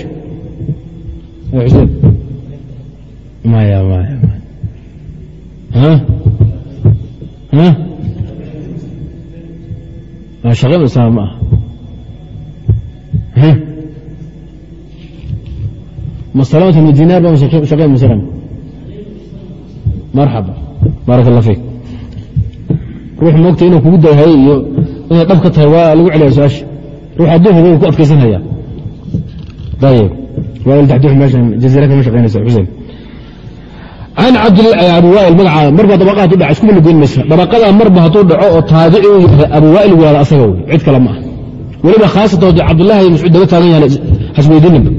shaqe ma ah masalamata min dinaar ba ma ah weliba cabdullahi ibn mascuud daba taagan yahan hasweydininba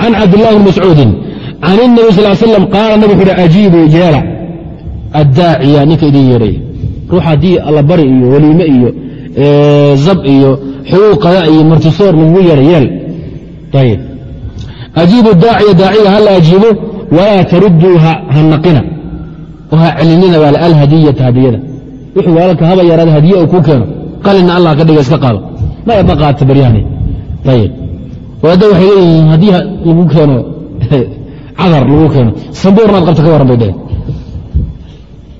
can cabdillahi bni mascuudin can الnabi sal slam qaala nabig wuxu uhi ajiibu jeela addaaciya ninka idin yeedhay ruux haddii allabari iyo weliime iyo zab iyo xuquuqada iyo martisoor lagugu yeedha yeel. Ayib ajiibu daaciya daaciga hala ajiibo walaa taruduu ha naqina. Oo ha celinina baale alhadiyata hadiyada. Wuxuu walaalka haba yaraada hadiye uu kuu keeno qalina allah ka dhiga iska qaado. Maya ma qaata baryahani ayib wadaadda waxay leeyihiin haddii lagu keeno cadar lagu keeno sambuurnaad qabta ka warran bay dheheen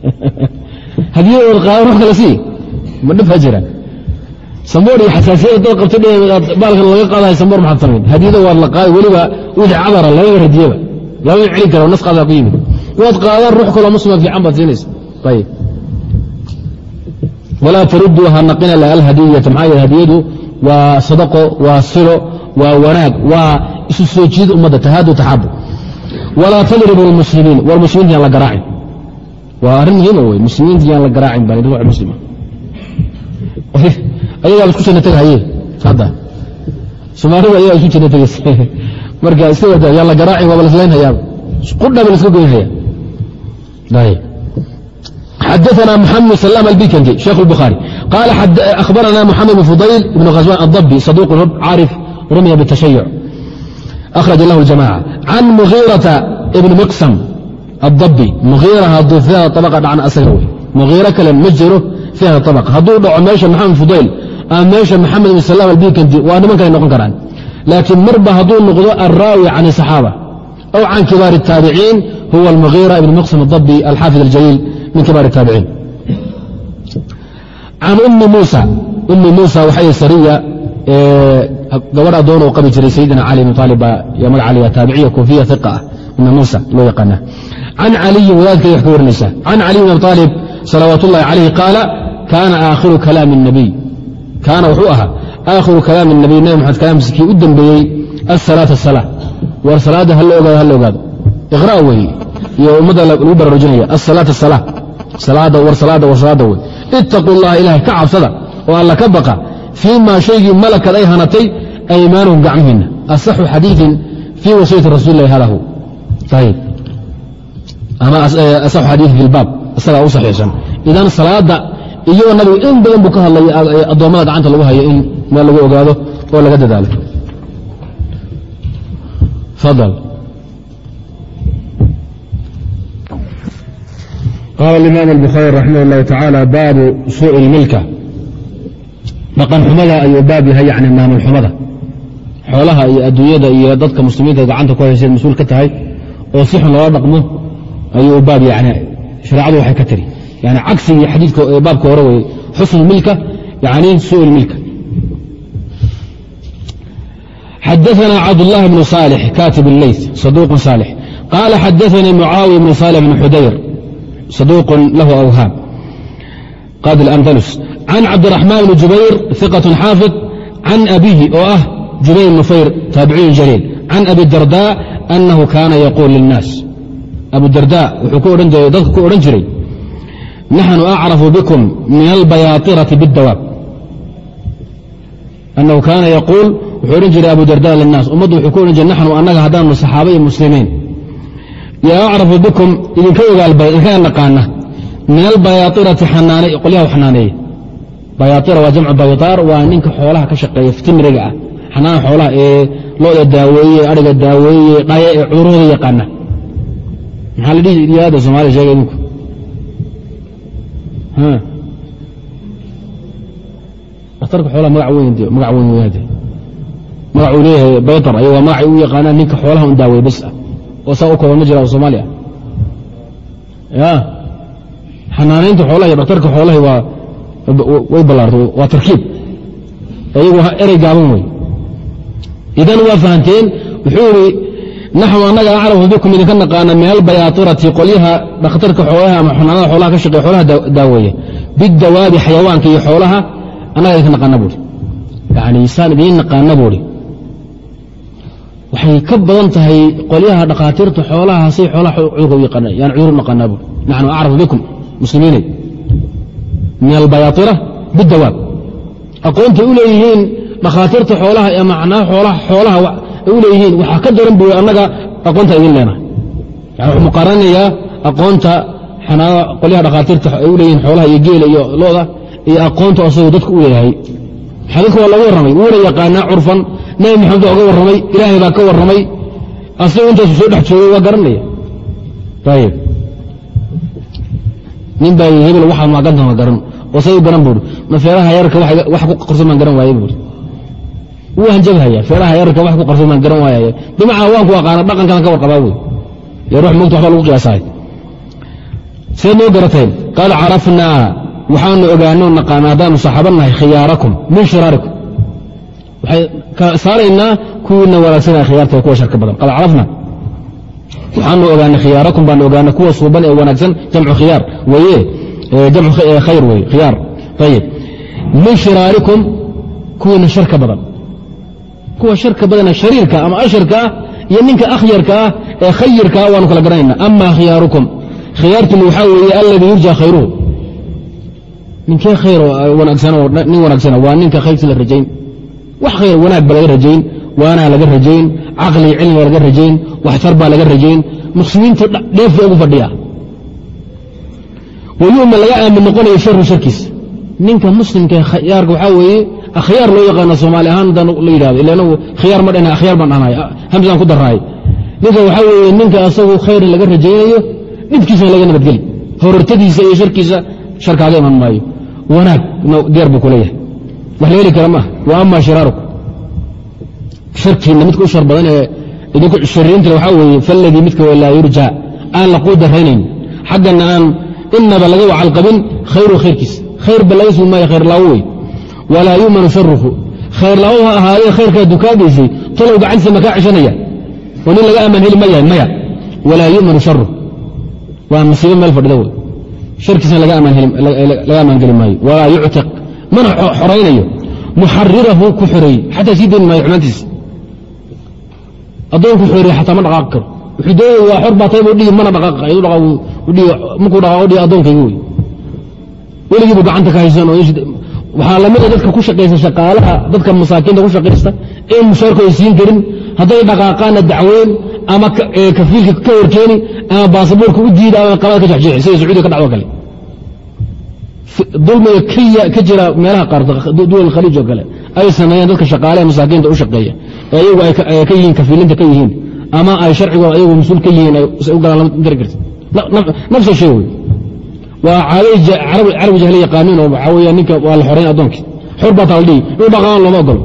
hadiyadood qaada ruux kale sii ma dhibha jira sambuur iyo xasaasiyada dad qabta baalka laga qaadahay sambuur maxaad samayn hadiyada waad la qaadi weliba wixii cadara laga yar hadiyaba lama celin karo nas qaadaa ku yimid. Waad qaadaan ruux kaloo muslima fiican baad siinaysa. Ayib walaa taruduu ha naqina la alhadiyata maxaa yeele hadiyadu waa sadaqo waa silo waa wanaag waa isu soo jiid ummadda tahaadu taxaabu walaa tadribu lmuslimiin war muslimiinta yaan la garaacin. Waa arrin muhiima wey. Muslimiinta yaan la garaacin baa ruux muslima. Ayagaaba isku janna tegahaye hadda. Soomaalida ayagaa isku janna tegaysa marka iska wada yaan la garaacin waaba laslaynhayaaba qudhaba la iska goynhaya xadaثna mxamed بن سلام الbikndi شhekh الbخاري قال أخبرنا محمد بن فضيل بن غزوان الضبي صدوق عارف رمي بالتشيع أخرج له الجماعة عن مغيرة بن مقسم الضبي مغيرة haduu فيha طبقة dhacan asaga wey مغيرة kale ma jiro فيha طبقة hadduu dhaco meesha محamed فضيل ama meesha محamed بن سلام الbikndi waa niman kale noqon karaan laakiin marba hadduu noqdo الraaوي can الصحاaبة أو can kiباar التاaبعين huوa المغيرة بن مقسم الضبي الxاaفظ الجليل min kibaar taabiciin can ummi muusa ummi muusa waxay sariya gabadh adoon oo qabi jiray sayidina cali bn aalib baa ymal caliya taabiciya kuufiya iqa ah ummi muusa loo yaqaana can caliyin wadaadkeeda wax ka warinaysa. Can caliy bn abi aalib salawaat ullahi calayh qaala kaana aakhiru kalaami اnabiy kaana wuxuu ahaa aakhiru kalaami nabiy. Nabi maxamed kalaamkiisa kii u dembeeyey asalaata sala war salaadda halla ogaado halla ogaado. Iqra' weeye. Iyo ummadda lagu baraarujinaya asalaata sala salaada war salaada war salaada wey ittaquu llaha ilaahay ka cabsada oo alla ka baqa fii ma shaygii malakad ay hanatay aymaanuhum gacmihiinna. Asaxu xadiiin fii wasiyati rasuuli lahi ayib ama asaxu eh, xadiiin fi isagaa u saxiixsan. Idan salaada iyagoo nabiga in badan buu ka hadlay ah, eh, addoommada gacanta lagu hayo in meel lagu ogaado oo laga dadaalo. qaala imaam الbukhaari raximah اllahu tacaala baabu suuءi اlmilka dhaqan xumada ayuu baab yahay yani maamul xumada xoolaha iyo adduunyada iyo dadka muslimiinta gacanta ku hayseed mas-uul ka tahay oo si xun loola dhaqmo ayuu baab yani shareecadu waxay ka tiri yani cagsigii xadiidka baabka hore weye xusn milka yani suء milka xadaثna cabdالlahi bn صالح katib الleyث صaduq صالح qala xadaثnii mucaawiya bn صالح bn xudayr صaduq lahu awhaam qadi اlandalus can cabdiraxmaan bni jubayr iqat xaafid can abihi oo ah jubayr nufayr taabiciyu jaliil can abi darda anahu kaana yaquul lilnaas abu darda wuxuu dadka ku odhan jiray naxnu acrafu bikum min albayaatirati biاdawaab anahu kaana yaquul wuxuu odhan jiray abu darda linaas ummaddu wuxuu ku odhan jiray naxnu annaga haddaanu saxaaba iyo muslimiin yaa acrafu bikum idinka ogaalbada idinkaga naqaana. Min albayaairati qolyaha xanaaneeye bayaaira waa jamcu baytaar waa ninka xoolaha ka shaqeeya timriga ah. Xanaana xoolaha ee looda daaweeye ariga daaweeye dhaya ee cudurooda yaqaana. Maxaa la dhihi yaada somalia sheega idinku? Dhakhtarka xoolaha magac weyn magac weyn weyade magacuu leeyahay baytar aya waa magacay u yaqaanaan ninka xoolaha un daaweeye bas ah oo saa u kooban ma jira soomaaliya? Ya. Xanaanaynta xoolaha iyo dhakhtarka xoolahi waa way ballaartay waa tarkiib. Iyagu erey gaaban wey idan waa fahanteen wuxuu idhi naxnu annaga acrafu bikum idinka naqaana min albayaatirati qolyaha dhakhtarka xoolaha ama xanaanada xoolaha ka shaqeya xoolaha daaweeya bidawaabi xayawaanka iyo xoolaha annaga idinka naqaana buuri yani saan idiin naqaana buuri waxay ka badan tahay qolyaha dhakhaatiirta xoolaha say xoolaha cudurka u yaqaana yani cudur naqaanaa buuri naxnu acrafu bikum muslimiinay min albayaaira bidawaab aqoontay u leeyihiin dhakhaatiirta xoolaha ee macnaa xoolaha ay u leeyihiin waxaa ka daran buy annaga aqoonta idin leenahay. Yani wuxuu muqaaranayaa aqoonta qolyaha dhakhaatiirta ay u leeyihiin xoolaha iyo geela iyo looda iyo aqoonta asagoo dadku u leeyahay xadiidka waa laga warramay wuuna yaqaanaa curfan. Nabi maxamed baa uga warramay ilaahay baa ka warramay. Asagu intaasu soo dhex joogay waa garanaya. Nin baa hebel waxaa maaganta ma garan. Oo say u garan buuri ma feeraha yararka wax ku qarsan baan garan waaye buuri wuu hanjabhaya feeraha yararka wax ku qarsan baan garan waayay bimacnaa waan ku aqaana dhaqankan ka warqabaa wey yo ruux mogta waxba lagu qiyaasahay. See noo garateen qaal carafnaa waxaanu ogaano naqaana haddaanu saxaaba nahay khiyaarakum min shiraarikum. Waxay saaraynaa kuwiina wanaagsanaa khiyaarta kuwa sharka badan. Qaad carafnaa waxaanu ogaanay khiyaarakum baanu ogaanay kuwa suuban ee wanaagsan jamcu khiyaar. Weye jamcu khayr weye khiyaar. Ayib min shiraarikum kuwiina sharka badan. Kuwa sharka badana shariirka ama asharka ah iyo ninka akhyarka ah ee khayirka ah waanu kala garanayna ama khiyaarukum khiyaartiina waxaa weeye alladii yurja khayruhu ninkee khayr nin wanaagsana waa ninka khayrkii la rajayn. Wax khayr wanaag ba laga rajayn waanaa laga rajayn caqli cilmiga laga rajayn waxtar baa laga rajayn. Muslimiinta dheefka ugu fadhiya wayu'man laga aamin noqonayo sharu sharkiisa ninka muslimka khiyaarka waxaa weeye akhyaar loo yaqaano soomaali ahaan haddaan la yidhahdo ila anagu khiyaar ma dhana akhyaar baan dhanahay hamsaan ku darahay ninka waxaa weeye ninka asagu khayra laga rajaynayo dhibkiisana laga nabadgeli. Horortadiisa iyo sharkiisa sharkaaga iman maayo wanaag. Deer buu ku leeyahay. Wax la heli kara maaha. Wa ama shiraaruku. Sharkiinna midka u shar badan ee idinku shariinta waxaa weeye faladii midka w laa yurja. Aan la quu daraynayn xaggana aan inaba laga wacalqabin khayru khayrkiisa khayr ba laga sugi maayo khayrlaawo wey walaa yu'manu sharuhu khayrlaawo ha ahaadee khayrkaa dukaagaysay talow gacantiisa makaa ceshanaya. Oo nin laga amaan heli ma yahay maya walaa yu'manu sharuh waa masiibo meel fadhida wey sharkiisna laga amaan geli maayo. Walaa yuctiq mana xoraynayo. Muxarirahu ku xoreeyey xataa sii dayni maayo xumaantiisa addoonku xoreeye xataa ma dhaqaaqi karo. Wuxuu doonaya waa xor baa taybu dhihi mana dhaqaaqi markuu dhaqaaqo dhihi addoonkayga wey. Weligiibu gacanta ka haysan waxaa lamida dadka ku shaqaysa shaqaalaha dadka masaakiinta ku shaqaysta in mushaarkooda siin karin hadday dhaqaaqaana dacweyn ama kafiilka ka horkeeni ama baasaboorka u diida ama qabada ka jexjeexi sida sacuudiga ka dhacdo kale. Dulmiga ka jira meelaha qaar duwal khaliij oo kale ay sameeyeen dadka shaqaalaha masaakiinta u shaqeeya. Ee iyagu ay ka yihiin kafiilinta ka yihiin ama ay sharcigooda ayagu mas'uul ka yihiin u galaan lama dari karti nafsa shay wey waa carabi jahle yaqaaniin oo waxaa weya ninka waa la xorayn addoonkii xor baa taa la dhihi inuu dhaqaaqan looma ogolo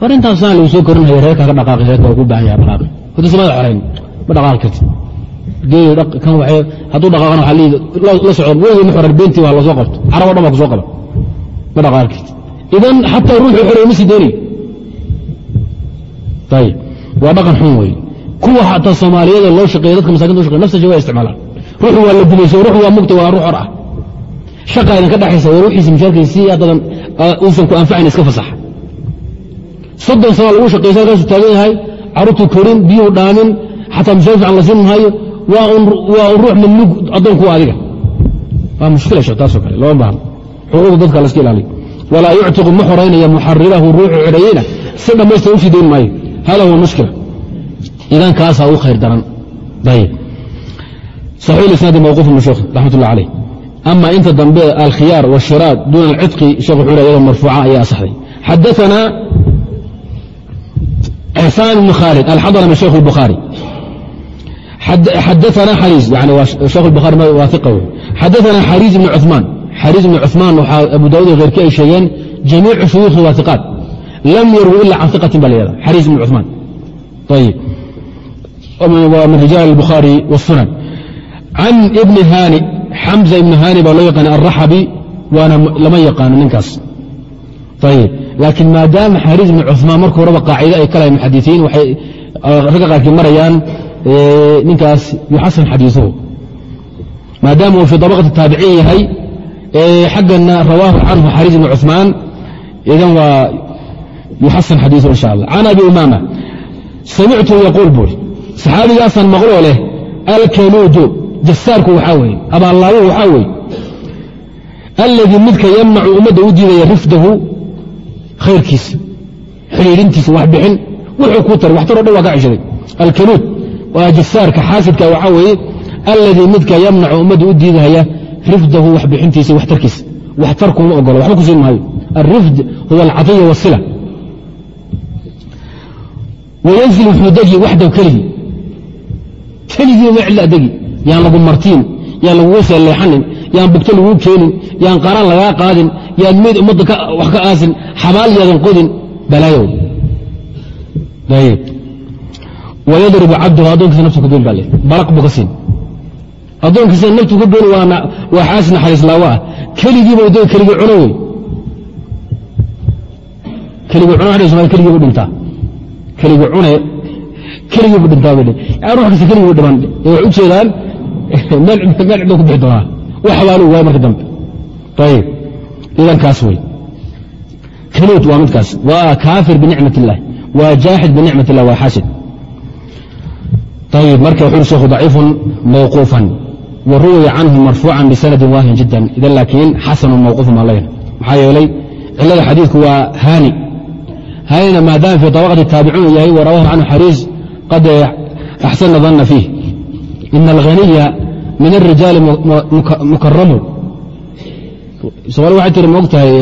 hor lagu soo korinaya reerkaa ka dhaqaaqi reerka waa ku baahan yaha dhaqaaqi horta samada xorayn ma dhaqaaqi karti geeyo kan waxay hadduu dhaqaaqana waxaa liidi la socon weligii ma xorar beentii waa la soo qabto. Carab o dhan baa ku soo ma dhaqaaqi karti idan xataa ruuxuu xoreey ma sii doonayo ayib waa dhaqan xun wey kuwa xataa soomaaliyada loo shaqeeya dadka masakinta lo shaqeya nafsa waa isticmaalaan ruuxu waa la dilayso ruuxu waa mugta waa ruux hor ah. Shaqa idin ka dhexaysa war wixiisa mushaarkiisi haddadan uusan ku anfacayn iska fasaxa soddon sana lagu shaqeysa halkaasu taagan yahay carruurtuu korin biyuhu dhaamin xataa mushaar fiican la siin maayo waa un ruux mamluug addoonku adiga. Waa mushkila shek taasoo kale lama baahno xuquuqda dadka laska ilaaliyo. Walaa yuctiqu ma xoraynaya muxarirahu ruuxu xidhayeyna si dhammaystir u sii dayn maayo. Hada huwa mushkila. Idan kaasaa u khayr daran. Ayb صaxiix isnaadi mawquuf min sheekh raxmat ullah alayh. Ama inta dambe alkhiyaar wاshiraad duuna alcidqi shekh wuxuu iyadoo marfuuca ayaa asaxday xadaana ixsaan ibn khaalid alxadrami sheekh الbukhaari xadaana xariis yani sheekh الbukhaari waa iqa wey xadaana xariis ibn cuثmaan xariis ibn cuثmaan waxaa abu daawud keyrkii ay sheegeen jamiicu shuyuukhi waa iqaat lam yarwi ila can iqatin ba la yhahda xariis ibn cuثmaan ayib waa min rijaal الbukhaari wالsunan can ibni haani xamza ibni haani baa loo yaqaana alraxabi waana lama yaqaano ninkaas ayib laakiin maadaama xariis bn cumaan marka horeba qaacide ay kalahay muxadiiin waxay ah, ragga qaarkii marayaan eh, ninkaas yuxasan xadiisuhu maadaama uu fii abaqati taabiciin yahay eh, xaggana rawaahu canhu xariis bn cumaan idan waa yuxasan xadiisuhu insha allah. Can abi umaama samictu yaquul buuri saxaabigaasaan maqloo leh alkaluudu jasaarku waxaa weye abaallaabuhu waxaa weye alladii midka yamnacu ummadda u diidaya rifdahu khayrkiisa xidhiidhintiisa waxbixin wuxuu kuu taray waxtaroo dhan waa ka ceshaday alkanuud waa jasaarka xaasidka waxaa weeye alladii midka yamnacu ummadda u diidahaya rifdahu waxbixintiisa waxtarkiisa waxtar kuma waxba ku maayo. Alrifd huwa alcadiya wasila wayanzil wuxuu degi waxdaw keligii keligii ma cidla degi yaan lagu martiin yaan lagugu seeleexanin yaan bugto laguu keenin yaan qaraan lagaa qaadin yaan meyd ummadda wax ka aasin xabaal yaadan qodin balaayow wayadribu cabduhu addoonkiisa naftu ka goyn baa le baraq buu ka siin. Addoonkiisa naftu ka goyn waa xaasi naxariislaawo ah. Keligiiba do keligii cuno wey. Keligii cuno waxay somaali keligii dhintaa. Keligii cune keligii dhintaa bay ruux kasta keligii dhiman u jeedaan. Meel cidlo ku bixi doonaa waxbaanuu waay marka dambe. Ayb idan kaas wey kanuut waa midkaas. Waa kaafir binicmat illaah waa jaaxid binicmat illah waa xaasid. Ayb marka wuxu uri sheekhu daciifun mawquufan. Wa ruwiya canhu marfuucan bisanadin waahin jiddan. Idan laakiin xasanun mawquufun baan leyna maxaa yeelay cilada xadiidku waa haani. Haanina maadaama fii tabaqati taabicuun yahay warawaahu canhu xariis qad axsana danna fiih. Ina alhaniya min الrijaali mukaramu somaali waxay tiri ma og tahay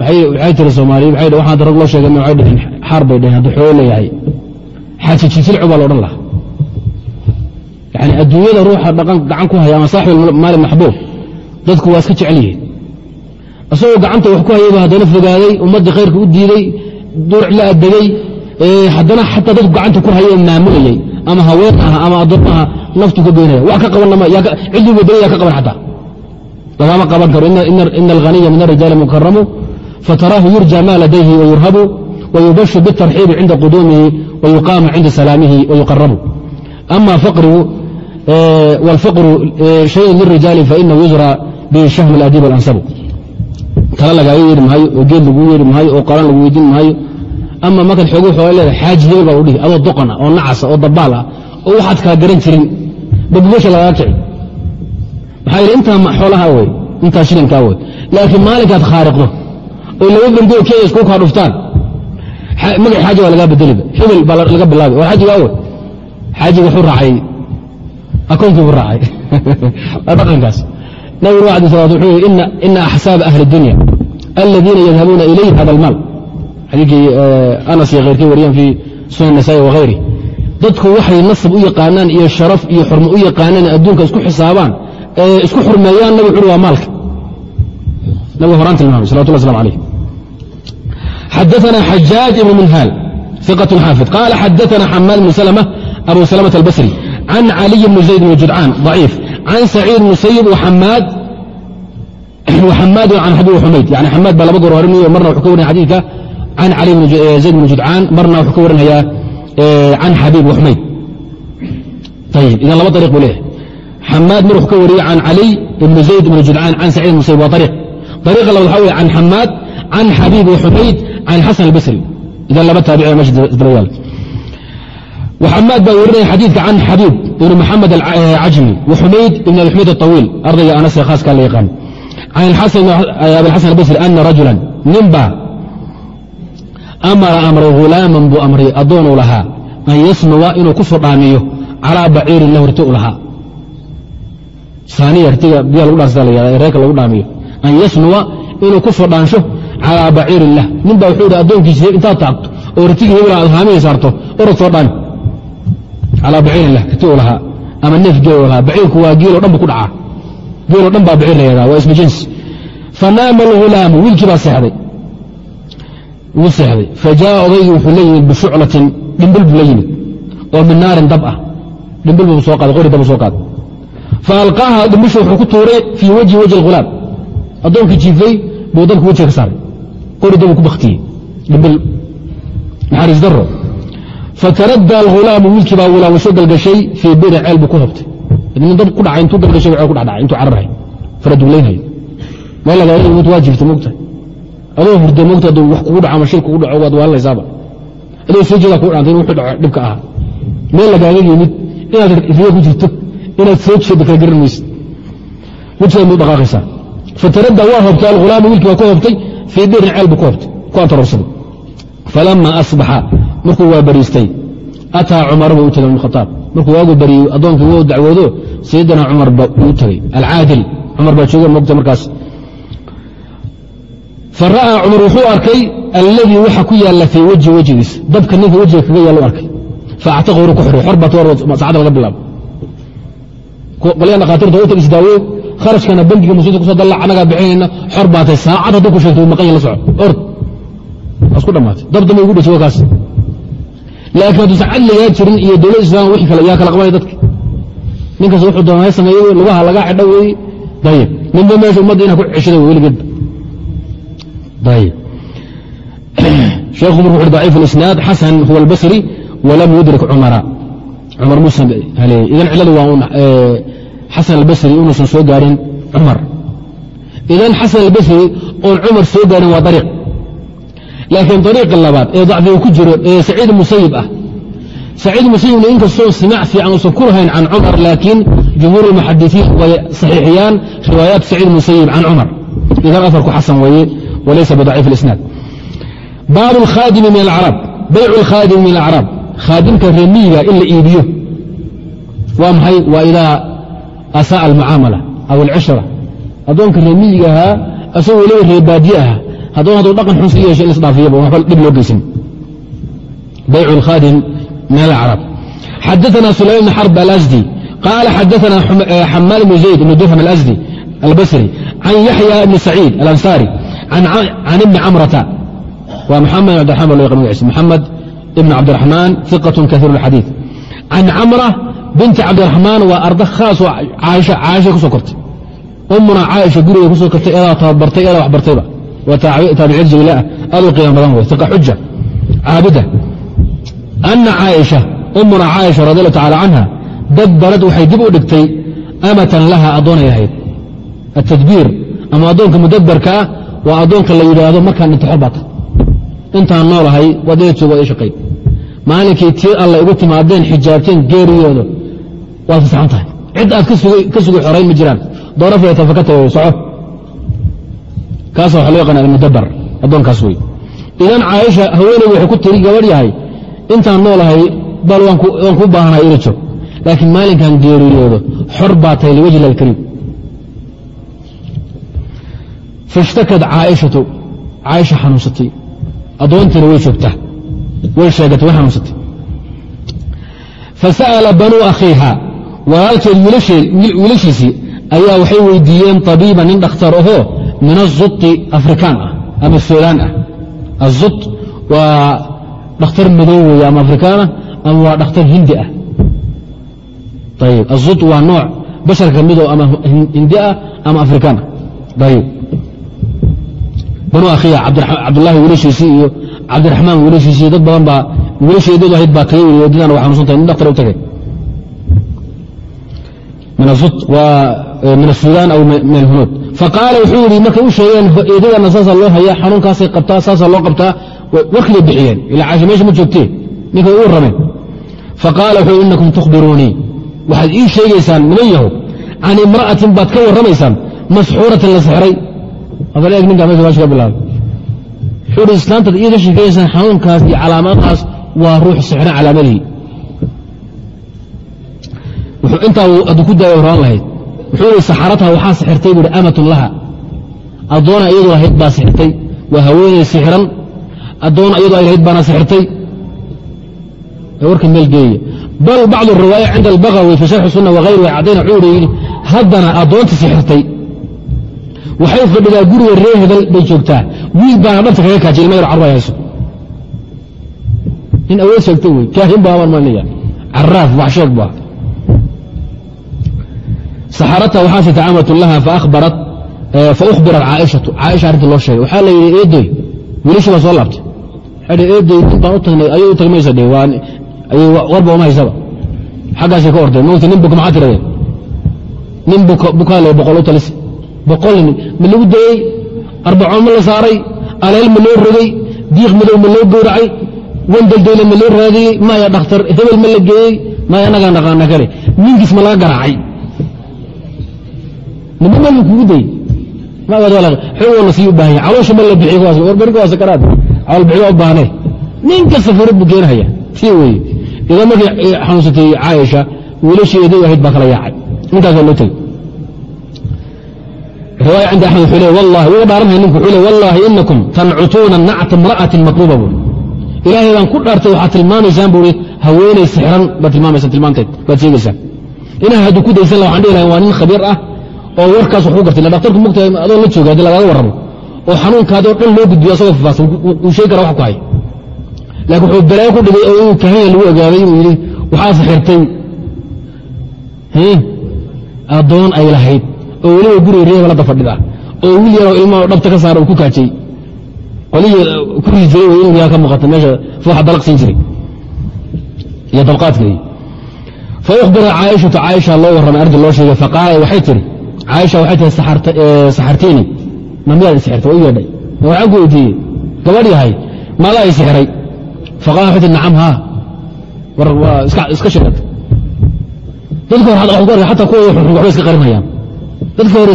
waxay tiri soomaaliya waxay waxaan rag loo sheegay waxay dhaheen xaar bay dhaheen hadduu xoolo leeyahay xaaji jisilcu baa la odhan lahaa yani adduunyada ruuxa gacan ku haya ama saaxib maali maxbuub dadku waa iska jecel yihiin isagoo gacanta wax ku hayayba haddana fogaaday ummaddii khayrka u diiday duruc la adegey haddana xataa dadku gacanta ku haya maamulayay ama haween ah ama addoommaha naftu ka goynaya wa ka abanciduu wadanya ka qaban xataa. Lagama qaban karo. Ina alhaniya min arijaali mukaramu fataraahu yurja ma ladayhi wayurhabu wayubashu bitarxiibi cinda quduumihi wayuqaamu cinda salaamihi wayuqarabu ama walfaqru shayun lirijaali fainahu yujra bihi shahm aladib alansabu tala lagaaga yeedhi maayo oo geed laguu yeedhi maayo oo qoraan lagu weydiin maayo ama markaad xoogu xooga leedahay xaaji hebel baa udhihi adoo doqona oo nacasa oo dabaal ah oo waxaad kala garan jirin babubasha lagaga kici maxaa yidhi intaa xoolaha wey intaa shilinkaa wey laakiin maalinkaad khaariqdo oo laba bangoo kenya isku kaa dhuftaan magac xaaji waa lagaa bedeliba hebel baa laga bilaabay. War xaajigaa wey xaajiga wuxuu raacay. Akoonkii buu raacay. Waa dhaqankaas nabig ru alay slat wuxuu yihi ina axsaaba ahli اdunya aladiina yadhabuuna ilayh hada almaal xadiikii anas iyo khayrkii wariyaan fii sunan nasaai wakhayri dadku waxay nasab u yaqaanaan iyo sharaf iyo xurmo u yaqaanaan adduunka isku xisaabaan ee isku xurmeeyaan nabig xuri waa maalka. Nabiga horaan tilmaamay salawatullah aslam alayh xadaana xajaaj ibnu minhaal iqat xaafid. Qaala xadaana xamaan ibnu salma abu salamata albasri can caliy bni zayd bni judcaan ضaciif can saciid musayib xamaad xamaad can xabiib xumayd. Yani xamaad baa laba goor horinay marna wuxuu ka warinaya xadiidka. Can caliy eh, zayd bni judcaan marna wuxuu ka warinhayaa can xabiib waxmayd idan laba ariq buu leeyahay. Xamaad mar wux ka wariyey can caliy ibni zayd ibn judcaan can sacid ibn waa ariiq ariiqa labaad waxa wey can xamaad can xabiib waxmayd can xasan albasri. Idan laba taabici meesha isdaba yaal xamaad baa warinaya xadiidka can xabiib ibn maxamed acajmi waxumayd ibn abiumayd aطawiil ardayga anas ee khaaska la yaqaan. Can abiاlxasan albasri ana rajulan ninba amara amray hulaaman buu amriyey addoonuu lahaa an yasnuwa inuu ku sudhaamiyo calaa baciirin lah rti u lahaa aaniya rtiga biya lagu dhaansa la yahda ee reerka lagu dhaamiyo an yasnuwa inuu ku sudhaansho calaa baciirin lah nin baa wuxuu idhi addoonkiisa intaad taagto oo rtigii hebel aad haamihi saarto orod soo dhaami calaa baciirin lah rti u lahaa ama neef geelo lahaa baciirku waa geeloo dhan buu ku dhacaa geeloo dhan baa baciir la yahda waa ismu fanaama alhulaamu wiilkii baa seexday wuu seexday. Fajaءa odaygii wuxuu la yimid bishuclatin dhimbil buu la yimid. Oo min naarin dab ah. Dhimbil buu soo qaaday qori dabu soo qaaday. Faalqaaha dhimbishu wuxuu ku tuuray fii wajhi wajhi اlghulaam addoonkii jiifay buu dabka wejiga ka saaray. Qori dabuu ku baktiyey. Dhimbil naxariis daro fataradda alghulaamu wiilkii baa wulaawasho galgashay fii biri ceel buu ku hobtay nin dab ku dhacay intuu galgashay ku dhadhacay intuu cararhay. Faraduglaynhayo meel lagaga imid waa jirta mogtahay adoo hurda mogta aduu wax kugu dhaco ama shil kugu dhaco waad waalanaysaaba adoo soo jeedaa kugu dhantay in wuxuu dhaco dhibka ahaa meel lagaaga yimid inaad riyo ku jirto inaad soo jeeddo kala garan maysid. Wejigaad muu dhaqaaqaysaa? Fataradda waa hobtay alghulaamu wiilkii waa ku hobtay fii birin ceel buu ku hobtay ku antarorsaday falama asbaxa markuu waa bariistay ataa cumara buu u tegay ibn khataab. Markuu waagu bariyey addoonkii wuu dacwoodo sayidina cumar ba uu tegey alcaadil cumar baa jooga mogta markaas fara'aa cumar wuxuu arkay alladii waxa ku yaalla fii wejhi wejigiisa dabka ninka wejiga kaga yaalla u arkay. Faactaqahu ru ku xidhay xor baad saacada laga bilaabo. Qolyaha dhakhaatiirta u tag isdaawo kharashkana bangiga muslimiinta ku soo dalla annagaa bixinayna xor baatay saacad hadduu ku sheegtay maqan yahin la soco ord waas ku dhammaatay. Dab dambe ugu dhashay wakaas laakiin hadduusan cadligaa jirin iyo dowlad islaam wixii kale yaa kala qabanaya dadka. Ninkaas wuxuu doonaa sameeye lugaha lagaa xidho weeye dayib ninba meesha ummadda inaa ku ceshada weligeedba ayb sheekhu marku wuxu ضaciif اlisnaad xasan huwa اlbasri walam yudrik cumara cumar muusan haleeyey idan ciladu waa un xasan albasri inuusan soo gaarin cumar idan xasan albasri oon cumar soo gaarin waa ariiq laakiin ariiqa labaad ee dacfiga ku jiro ee saciid musayib ah saciid musayibna inkastoo simac fiican uusan ku lahayn can cumar laakiin jumhuur اlmuxadisiin way saxiixiyaan riwaayaat saciid musayib can cumar idan afarku xasan weeye walaysa bidaciif اlisnaad baab اlkhaadimi min alacraab baycu اlkhaadimi min alacraab khaadimka reemiyiga in la iibiyo waa maxay waa idaa asaءa almucaamala aw alcishra addoonka reemiyigahaa asagoo weliba reebaadiye aha haddon hadduu dhaqan xun si yeesho in isdhaafiyaba waxba dhib loo geysan baycu اlkhaadim min alacraab xadaثna sulaym bn xarb alasdi qaala xadaثna xamaal bn zayd bn dufam alasdi albasri can yaxya bni saciid alansaari can ibni camrata waa maxamed bdiraman ba lo magaciisa maxamed ibn cabdiraxmaan iqat kaiir اxadiiث can camra binti cabdiraxmaan waa arda khaasoo caaisha caaisha ku soo kortay umuna caaisha guriga ku soo kortay eedaa tababartay eedaa waxbartayba waa taabiciyad jaliilaah aad u qiimo badan wey iqa xuja caabida ana caaisha umuna caaisha radi allahu tacala canha dabbarad waxay dib u dhigtay amatan laha addoonay ahayd atadbiir ama addoonka mudabbarka ah waa addoonka la yidhaahdo markaan dhintaxo baata intaan noolahay waddada jooga waa ii shaqay maalinkii tii alla igu timaadeen xijaabteen geeriyooda waad fasaxan tahay. Cid aad ka sugi xorayn ma jiraan. Doona fiatan fakata soco. Kaasa waxa loo yaqana almudabar addoonkaas wey idan caaisha haweeneydu waxay ku tiri gabadh yahay intaan noolahay bal waan ku baahanahay ila joog laakiin maalinkan geeriyoodo xor baa tahay liwajhi lah alkariim faishtakad caaishatu caaisha xanuunsatay addoontiina way joogtaa way sheegatay way xanuunsatay fasa'ala banuu akhiiha walaalkeed wiilashiisii ayaa waxay weydiiyeen طabiiba nin dhakhtar ahoo min azuti afrikaan ah ama suudaan ah azut waa dhakhtar madow weeye ama afrikaanah ama waa dhakhtar hindi ah ayib azut waa nooc basharka midow ama hindi ah ama afrikaan ah ayib banu akhiya cabdulahi wiilashiisii iyo cabdiraxmaan wiilashiisii dad badan baa wiilasheedadu ahayd baa kaga weriy wadadana waa xanuusantahay nin dhakhtar u tagay. Min asudaan aw min alhunuud faqaala wuxuu yidhi markay u sheegeen eedadana saasaa loo hayaa xanuunkaasay qabtaa saasaa loo qabtaa warkibay bixiyeen. Ilaa caasha meesha ma joogtee? Ninkay uu rameen faqaala wuxuu inakum tukhbiruunii waxaad ii sheegaysaan niman yahow can imra'atin baad ka warramaysaan masxuuratin la sixray abal eeg ninkaa meesha baasha ka bilaabay. Wuxuu ihi islaantaad iiga sheekaysaan xanuunkaas iyo calaamaadkaas waa ruux sixran calaamadihii intaa hadduu ku daaya horaan lahayd. Wuxuu ihi saxarataha waxaa sixirtay buuhi amatun laha addoona iyadu lahayd baa sixirtay. Waa haweeney sixiran addoona iyadu ay lahayd baana sixirtay. Warka meel geeya. Bal bacdu riwaaya cinda albagawi fi sharxi sunna wahayru way caddayna wuxuu ihi haddana addoonta sixirtay waxay fadhidaa guriga ree hebel bay joogtaa. Wiil baana dhabta kaga kaajay ilma yar ay hayso. Nin awood sheegtay wey. Kaahin baaban manaya caraaf wax baa. Saxarata waxaa sitay camatun laha faahbarat faأkhbirat caaishatu. Caaisha arrinta loo sheegay. Waxaa la yidhi eedoy wiilashii baa soo laabtay. Waxay eedoy nin baan u tagnay ayay u tagmaysa dhe warba uma haysaba. Xaggaasay ka ordeen. Mogta nin buka maxaa tiradeen. Nin bukaa le boqol u talisi boqol nin. Ma lagu dayey arbacoon ma la saaray? Aleel ma loo rogay? Diiq madow ma loo gowracay? Wandaldayla ma loo raadiyey maya dhakhtar. Hebel ma la geeyey maya annagaa naqaana kale ninkiis ma laga garaacay. Nima meel kugu day xoogoo sii u baahan yahay. Caloosha ma la bixiy kuwaas. War beri kuwaas sakaraad calool bixiyo u baahne nin kasta furad buu keenhaya tii weeye. Idan markay xanuunsatay caaisha wiilashii eeday ahayd baa kala yaacay. Intaasaa loo tegey riwaaya cinda axmed wuxuu leey wallahi wuga dhaaranhay ninku wuxuu leey wallaahi inakum tancutuuna nacta imra'atin makruuba buuri ilaahay baan ku dhaartay waxaad tilmaamaysaan buuri haweenay sixran baad tilmaamaysaan tilmaanteed baad sheegaysaan inaa hadduu ku daysan laha waxaan dhihi lahay waa nin khabiir ah oo warkaas wax ku gartay. Ila dhaktarku mogtahay adoo la jooga haddii lagaaga warramo oo xanuunkaadoo dhan loo gudbiyo asagoo fafaahsan wuu sheegi kara wax ku hay laakiin wuxuu balaayo ku dhigay oo inuu kahanya lagu ogaaday inuu yidhi waxaa sixirtay addoon ay lahayd oo weliba guriga reeba ladda fadhida oo wiil yaroo ilmaha dhabta ka saara ku kaajay qolihii ku ridi jiray wey inuu yaa ka muuqata meesha fuuxa dalaqsiin jiray iyo dabqaadkeedii faأkhbira caaishatu caaisha loo warramay ardi loo sheegay faqaala waxay tihi caaisha waxay tihi saxartiini ma miyaad isxirta wa u yeedhay. Waxaan ku weydiiyey gabadh yahay maadaa i faqala waxay tii nacam haa war waa iska sheegata dadka hore waxaad ku arka xataa kuwa waxba iska qarinayaan dadka hore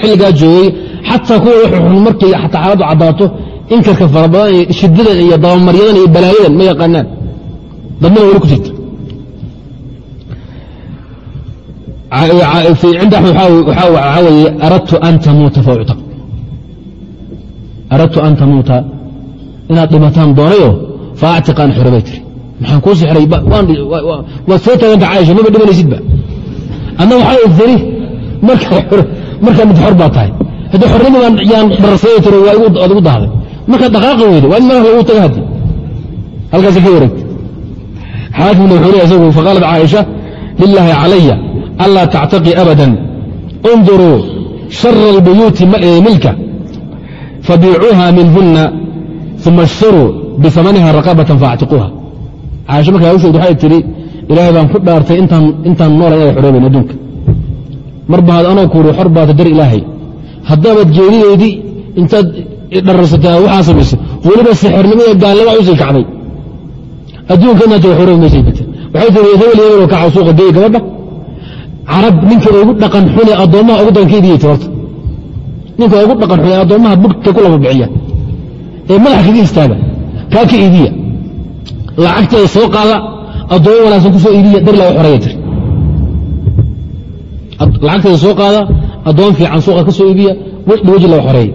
xilligaa joogay xataa kuwa xunxun markay xataa xaaladdu caddaato inkarka fara badan iyo shidadan iyo dabamaryadan iyo balaayadan ma yaqaanaan. Dadnima weli ku jirta. Cinda waxaa weeye aradtu an tamuuta fauctaq aradtu an tamuuta inaad dhimataan doonayo faactiq aan xore bay tiri. Maxaan kuu sixray waad soo taaganta caaisha maba dhimanaysidba adna waxaa ogtani markaa mid xor baa tahay. Haddii xornimadan yaan dhararsay tiro waa igu dahday markaa dhaqaaqa weyda waa in madax lagu taga haddi halkaasi ka wareegta xaakimna wuxuu leeya isagu faqaalat caaisha lilaahi calaya anlaa tactaqi abadan. اnduruu shara اlbuyuuti milka. Fabiicuuha minhuna uma ishtaruu biamaniha raqabatan faactiquuha caaisha markaa hawsheed waxay tidhi ilaahay baan ku dhaartay intaan noola inaad xoroobayn adduunka mar baad anoo kuuri xor baata dar ilaahay. Haddaabaad geerideydii intaad dhararsataa waxaa samaysay weliba sixirnimada gaalnima u sii kacday. Adduunka inaad maysay bate waxay tii hebel hebeloo kaca suuqa geey gabadha carab ninka ugu dhaqan xune addoommaha ugu idiyayta horta ninka ugu dhaqan xune addoommaha budhka ku laba ee madax kaga istaaga kaa ka iidiya lacagteeda soo qaada addoommo wanaagsan ku soo iidiya dar ilaa xoreeya tir lacagteeda soo qaada addoon fiican suuqa ka soo iibiya dhawaji laba xoreeya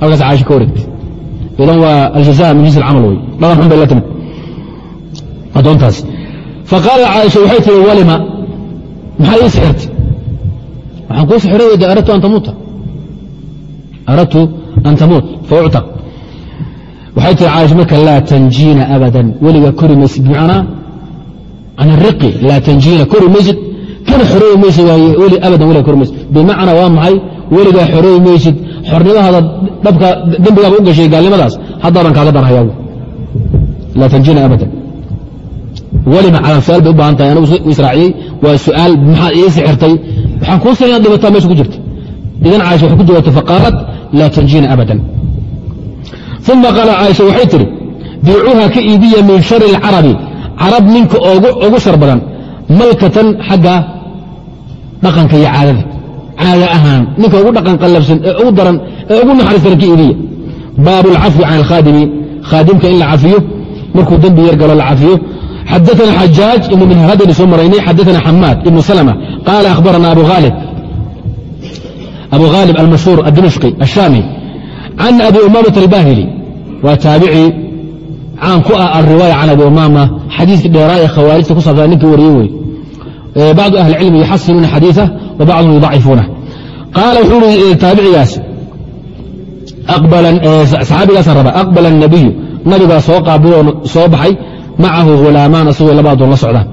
halkaas caasho ka wareegtay. Idan waa aljaza min jinsi alcamal wey dhaqan xun bay la timid. Addoontaas. Faqaala caaisha waxay tihi walima maxaa ii sixirtay? Waxaan kuu sixiray de aradtu an tamuuta. Aradtu an tamuut. Fauctaq waxay tihi caaisha marka laa tanjiina abadan. Weliga kori maysid bimacnaa can ariqi laa tanjiina kori maysid kana xoroobi maysid weli abadan weliga kori maysid. Bimacnaa waa maxay? Weligaa xoroobi maysid. Xornimadaada dhabka dembigaaba u gashay gaalnimadaas. Haddaaban kaaga darhayaagu laa tanjiina abadan. Welima calan su'aal bay u baahan tahay. Anigu israaciyey. Waa su'aal maxaad ii sixirtay? Waxaan kuu sixin dhibataa meesha ku jirta. Idan caaisha waxay ku jawaabtay faqaalat laa tanjiina abadan. Uma qaala caaisha waxay tidhi biicuuha ka iibiya min shari اlcarabi carab ninka ugu shar badan malkatan xagga dhaqanka iyo caadada. Caada ahaan ninka ugu dhaqan qallabsan ee ugu daran ee ugu naxariis daran ka baabu alcafwi can alkhaadimi khaadimka in la cafiyo markuu dembi yar galo la cafiyo. Xadaana xajaaj ibnu minhadani soo maraynay xadaana xamaad ibnu salma qaala akhbarana abu haalib abu haalib almashhuur adimashqi ashaami. Can abi umaamata albahili waa taabicii caan ku ah alriwaaya can abi umama xadiiskii dheeraa ee khawaarijta ku saabsan ninkii wariye wey bacdu ahli cilmi yuxasinuuna xadiiثah wa bacduhum yuضacifuunah qaala wuxuu ii taabicigaas saxaabigaasaan raba aqbala الnabiyu nabigaa soo qaabiloo soo baxay macahu hulaamaan asagoo laba adoon la socdaan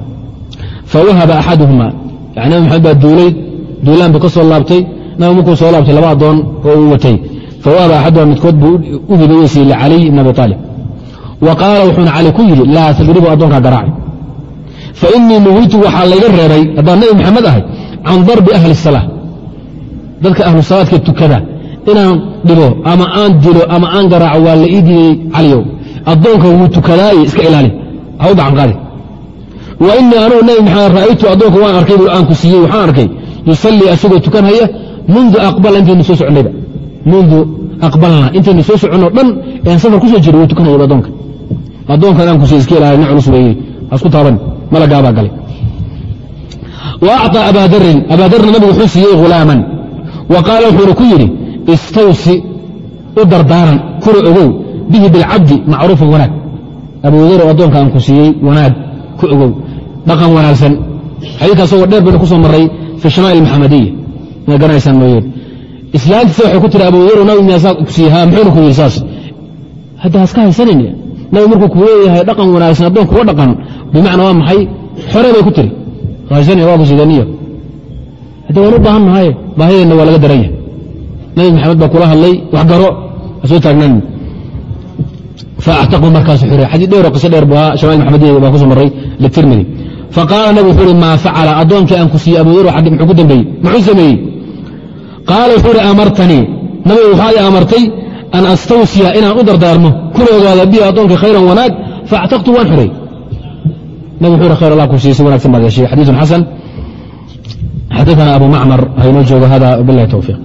fawahaba axaduhuma yani nabi maxamed baa duulay duulaan buu ka soo laabtay nabi markuu soo laabtay laba adoon oo uu watay fawahaba axaduhuma midkood buu u hibayeysay licaliy ibn abi aalib wa qaala wuxuuna cali ku yidhi laa tadribu addoonkaa garaaci fa inii nuhitu waxaa layga reebay haddaan nabi maxamed ahay can darbi ahli salaa dadka ahlu salaadka tukada inaan dhibo ama aan dilo ama aan garaaco waa la ii caliyow addoonka wuu tukadaaye iska ilaali ha u gacanqaadi wa inii anugu nabi maxamed ra'aytu addoonka waan arkay aan ku siiyey waxaan arkay yusallii asagoo tukanhaya mundu aqbalna intaynu soo soconnayba mundu aqbalna intaynu soo soconno dhan een safar ku soo wuu tukanayaba addoonka addoonkan aan ku siiyey iska ilaali nin culus weeye hasku taaban. Malagaabaa galay. Wa acطaa abaa darin abaa darna nabigu wuxuu siiyey hulaaman wa qaala wuxuuna ku yidhi istawsi u dardaaran kura ogow. Bihi bilcabdi macruufan wanaag. Abuudarow addoonka aan ku siiyey wanaag ku ogow. Dhaqan wanaagsan. Xadiidka asagoo dheer baynu ku soo fi shamaa'il maxamadiya inaad mooyeen. Islaantiisa waxay ku tiri abuudarow nabi miyaasaa ku siiyey? Haa muxuuna ku yidhi saas. Hadda haska haysanayna nabi markuu ku leeyahay dhaqan wanaagsan addoon kuga dhaqan bimacna waa maxay? Xore bay ku tiri. Haysanaya waa ku sidaniyo hadda waan u baahan nahaye baahideenna waa laga daran yahay. Nabi maxamed baa kula hadlay wax garo ha soo taagnaan faactaqu markaasu xure xadii dheero qiso dheer ahaa shamail maxamadiya baan ku soo marray litirmidi faqaala nabi wuxuu uhi maa facala addoonkii aan ku siiyey abudar muxuu ku dambeeyey? Muxuu sameeyey. Qaala wuxuu uhi amartanii nabigu waxaad i amartay an astawsiya inaan u dardaarmo kuna ogaada bi addoonka khayran wanaag faactaqtu waan xuray. Nabig khayr allah ku siiye si wanagsan baad heshay xadiiثun xasan. Xadaثana abu macmar haynoo joogo hada bilahi towfiiq